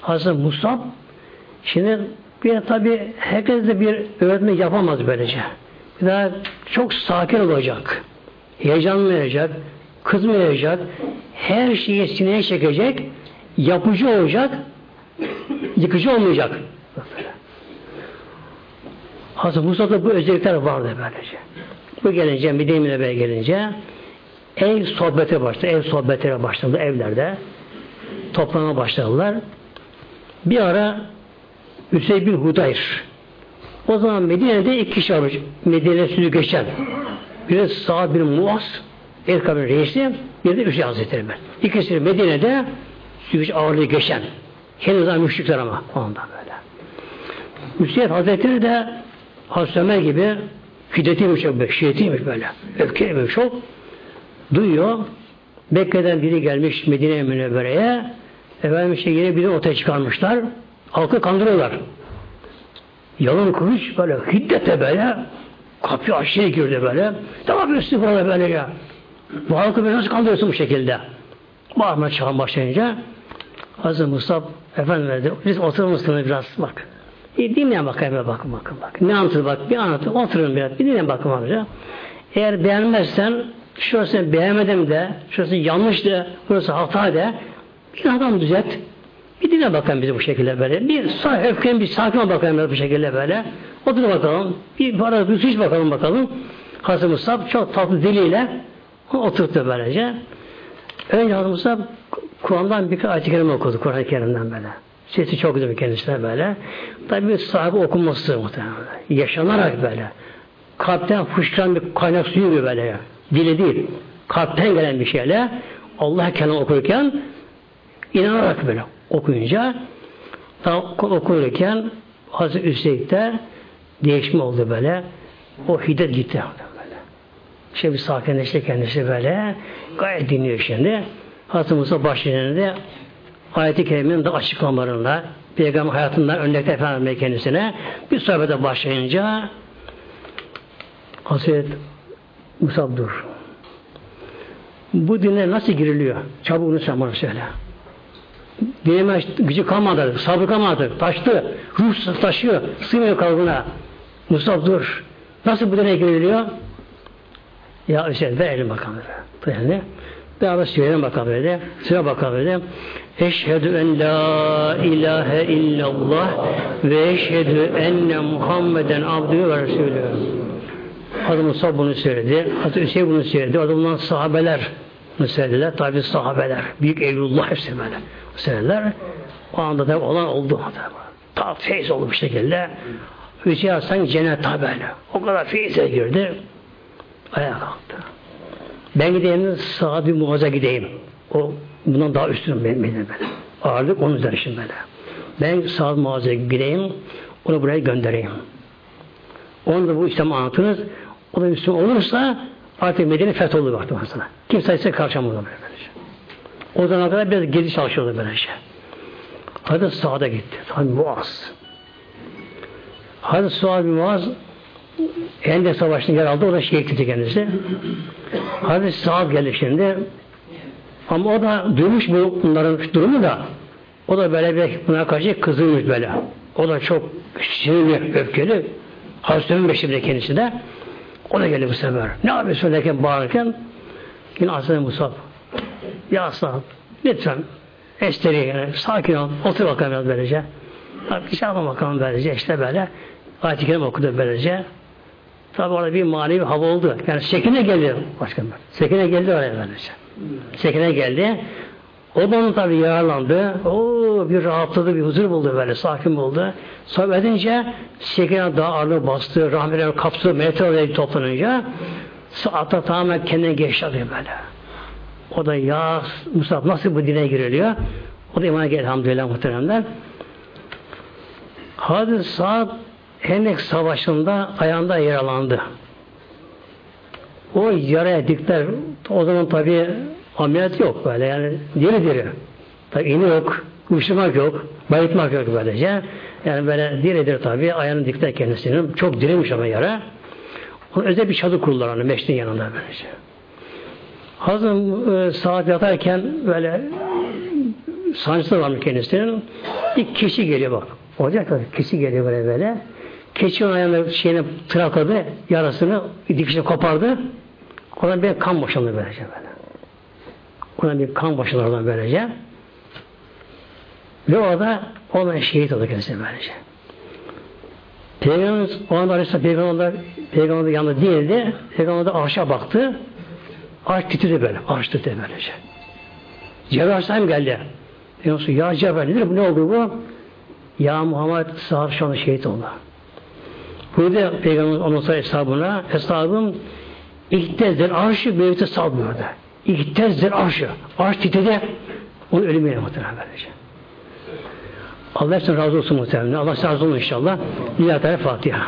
Hazreti Mustafa şimdi bir tabi herkes de bir öğretme yapamaz böylece. Bir daha çok sakin olacak. Heyecanlanmayacak. Kızmayacak. Her şeyi sineye çekecek. Yapıcı olacak. Yıkıcı olmayacak. Hazreti Musa'da bu özellikler vardı böylece. Bu gelince, Medine Bey gelince ev sohbete başladı. Ev sohbetlere başladı evlerde. Toplama başladılar. Bir ara Hüseyin bin Hudayr o zaman Medine'de iki kişi var. Medine'de sürü geçen. Biri Sa'd bin Muaz El kabir reisi bir de Hüseyin Hazretleri ben. İkisi Medine'de sürü ağırlığı geçen. Henüz daha müşrikler ama ondan böyle. Hüseyin Hazretleri de Hazreti Ömer gibi şiddetiymiş şiddetiymiş böyle. Öfkeliymiş çok. Duyuyor. Mekke'den biri gelmiş Medine Münevvere'ye. Efendim işte yine biri ortaya çıkarmışlar. Halkı kandırıyorlar. Yalan kılıç böyle hiddete böyle kapıyı aşağıya girdi böyle. Ne yapıyorsun burada böyle ya? Bu halkı böyle nasıl kandırıyorsun bu şekilde? Bağırma çağın başlayınca Hazreti Mustafa Efendimiz biz oturur musunuz biraz bak. Bir dinleyin bakayım bakın bakın bak. Ne anlatır bak bir anlatın oturun biraz bir dinleyin bakın amca. Eğer beğenmezsen şurası beğenmedim de şurası yanlış de burası hata de bir adam düzelt. Bir dinle bakalım bizi bu şekilde böyle. Bir sağ öfken bir sakin bakalım bu şekilde böyle. Otur bakalım. Bir para bir su iç bakalım bakalım. Hazreti Musab çok tatlı diliyle oturttu böylece. Önce Hazreti Kur'an'dan birkaç ayet-i kerime okudu. Kur'an-ı Kerim'den böyle. Sesi çok güzel kendisine böyle. Tabi sahibi okunması muhtemelen. Yaşanarak böyle. Kalpten fışkıran bir kaynak suyu gibi böyle. Dili değil. Kalpten gelen bir şeyle Allah kelamı okurken inanarak böyle okuyunca tam okurken Hazreti Üstelik'te değişme oldu böyle. O hiddet gitti böyle. Şey bir sakinleşti kendisi böyle. Gayet dinliyor şimdi. Hazreti Musa başlayınca ayet-i kerimenin de açıklamalarında Peygamber hayatından örnekte efendim kendisine bir sohbete başlayınca Hazreti Musa dur. Bu dine nasıl giriliyor? Çabuk bunu sen bana söyle. Dinime gücü kalmadı, sabrı kalmadı, taştı, ruh taşıyor, sığmıyor kalbına. Musa dur. Nasıl bu dine giriliyor? Ya Hüseyin ver elin bakalım. Yani. Beraber söyleyelim bakalım böyle. Söyle bakalım. Eşhedü en la ilahe illallah ve eşhedü enne Muhammeden abdühü ve resulü. Hazreti Musa bunu söyledi. Hazreti Hüseyin bunu söyledi. Adamdan sahabeler bunu söylediler. Tabi sahabeler. Büyük evlullah hepsi böyle. Söylediler. O anda da olan oldu. Ta feyiz oldu bu şekilde. Hüseyin sanki cennet tabeli. O kadar feyize girdi. Ayağa kalktı. Ben gideyim sahabi muaza gideyim. O bundan daha üstün benim, benim böyle. Ağırlık onun üzerine şimdi böyle. Ben sahabi muaza gideyim. Onu buraya göndereyim. Onu da bu İslam anlatınız. O da Müslüman olursa artık Medine fetholdu baktım sana. Kimse ise karşılamıyor böylece. O zamana kadar biraz gezi çalışıyordu böylece. Hazreti Sa'da gitti. Tabi Muaz. Hazreti bin Muaz Hendek Savaşı'nda yer aldı. O da şehit etti kendisi. Hazreti Sa'd geldi şimdi. Ama o da duymuş bu bunların durumu da o da böyle bir buna karşı kızılmış böyle. O da çok sinirli, öfkeli. Hazreti Ömür Beşir'de kendisi de. O da geldi bu sefer. Ne yapıyorsun derken bağırırken yine Aslan Musab. Ya Aslan lütfen esteri yani sakin ol. Otur bakalım biraz böylece. Bir şey yapma bakalım böylece. işte böyle. Ayet-i Kerim okudu böylece. Tabi orada bir manevi hava oldu. Yani sekine geldi başkanım. Sekine geldi oraya böylece. Sekine geldi. O da onun tabi yararlandı. O bir rahatladı, bir huzur buldu böyle, sakin buldu. Sohbet edince sekine daha ağırlığı bastı, rahmetler kaptı, melekler toplanınca saatte tamamen kendine geçti böyle. O da ya Musa nasıl bu dine giriliyor? O da imana geldi elhamdülillah muhteremler. Hadis saat Hendek Savaşı'nda ayağında yaralandı. O yaraya dikler o zaman tabi ameliyat yok böyle yani diri diri. Tabi iğne yok, uçurmak yok, bayıtmak yok böylece. Yani böyle diri diri tabi ayağını dikler kendisinin. Çok dirimiş ama yara. Onu özel bir çadır kurdular onu meşrin yanında böylece. Hazım e, saat yatarken böyle sancısı varmış kendisinin. Bir kişi geliyor bak. Olacak. Kişi geliyor böyle böyle. Keçi onun ayağına şeyine tırakladı, yarasını dikişine kopardı. Oradan bir kan boşandı böylece böyle. Oradan bir kan boşandı oradan böylece. Ve orada ona şehit oldu kendisi böylece. Peygamberimiz o anda Aleyhisselam Peygamber Peygamber yanında değildi. Peygamber de arşa baktı. Arş titredi böyle. Arş titredi böylece. Cebrail Aleyhisselam geldi. Peygamber ya Cebrail nedir bu ne oldu bu? Ya Muhammed sahab şu anda şehit oldu. Burada Peygamber sonra hesabına hesabım İhtezdir arşı mevte salmıyordu. İhtezdir arşı. Arş titredi. Onun ölümüyle muhtemelen böylece. Allah hepsine razı olsun muhtemelen. Allah razı olsun inşallah. Teala Fatiha.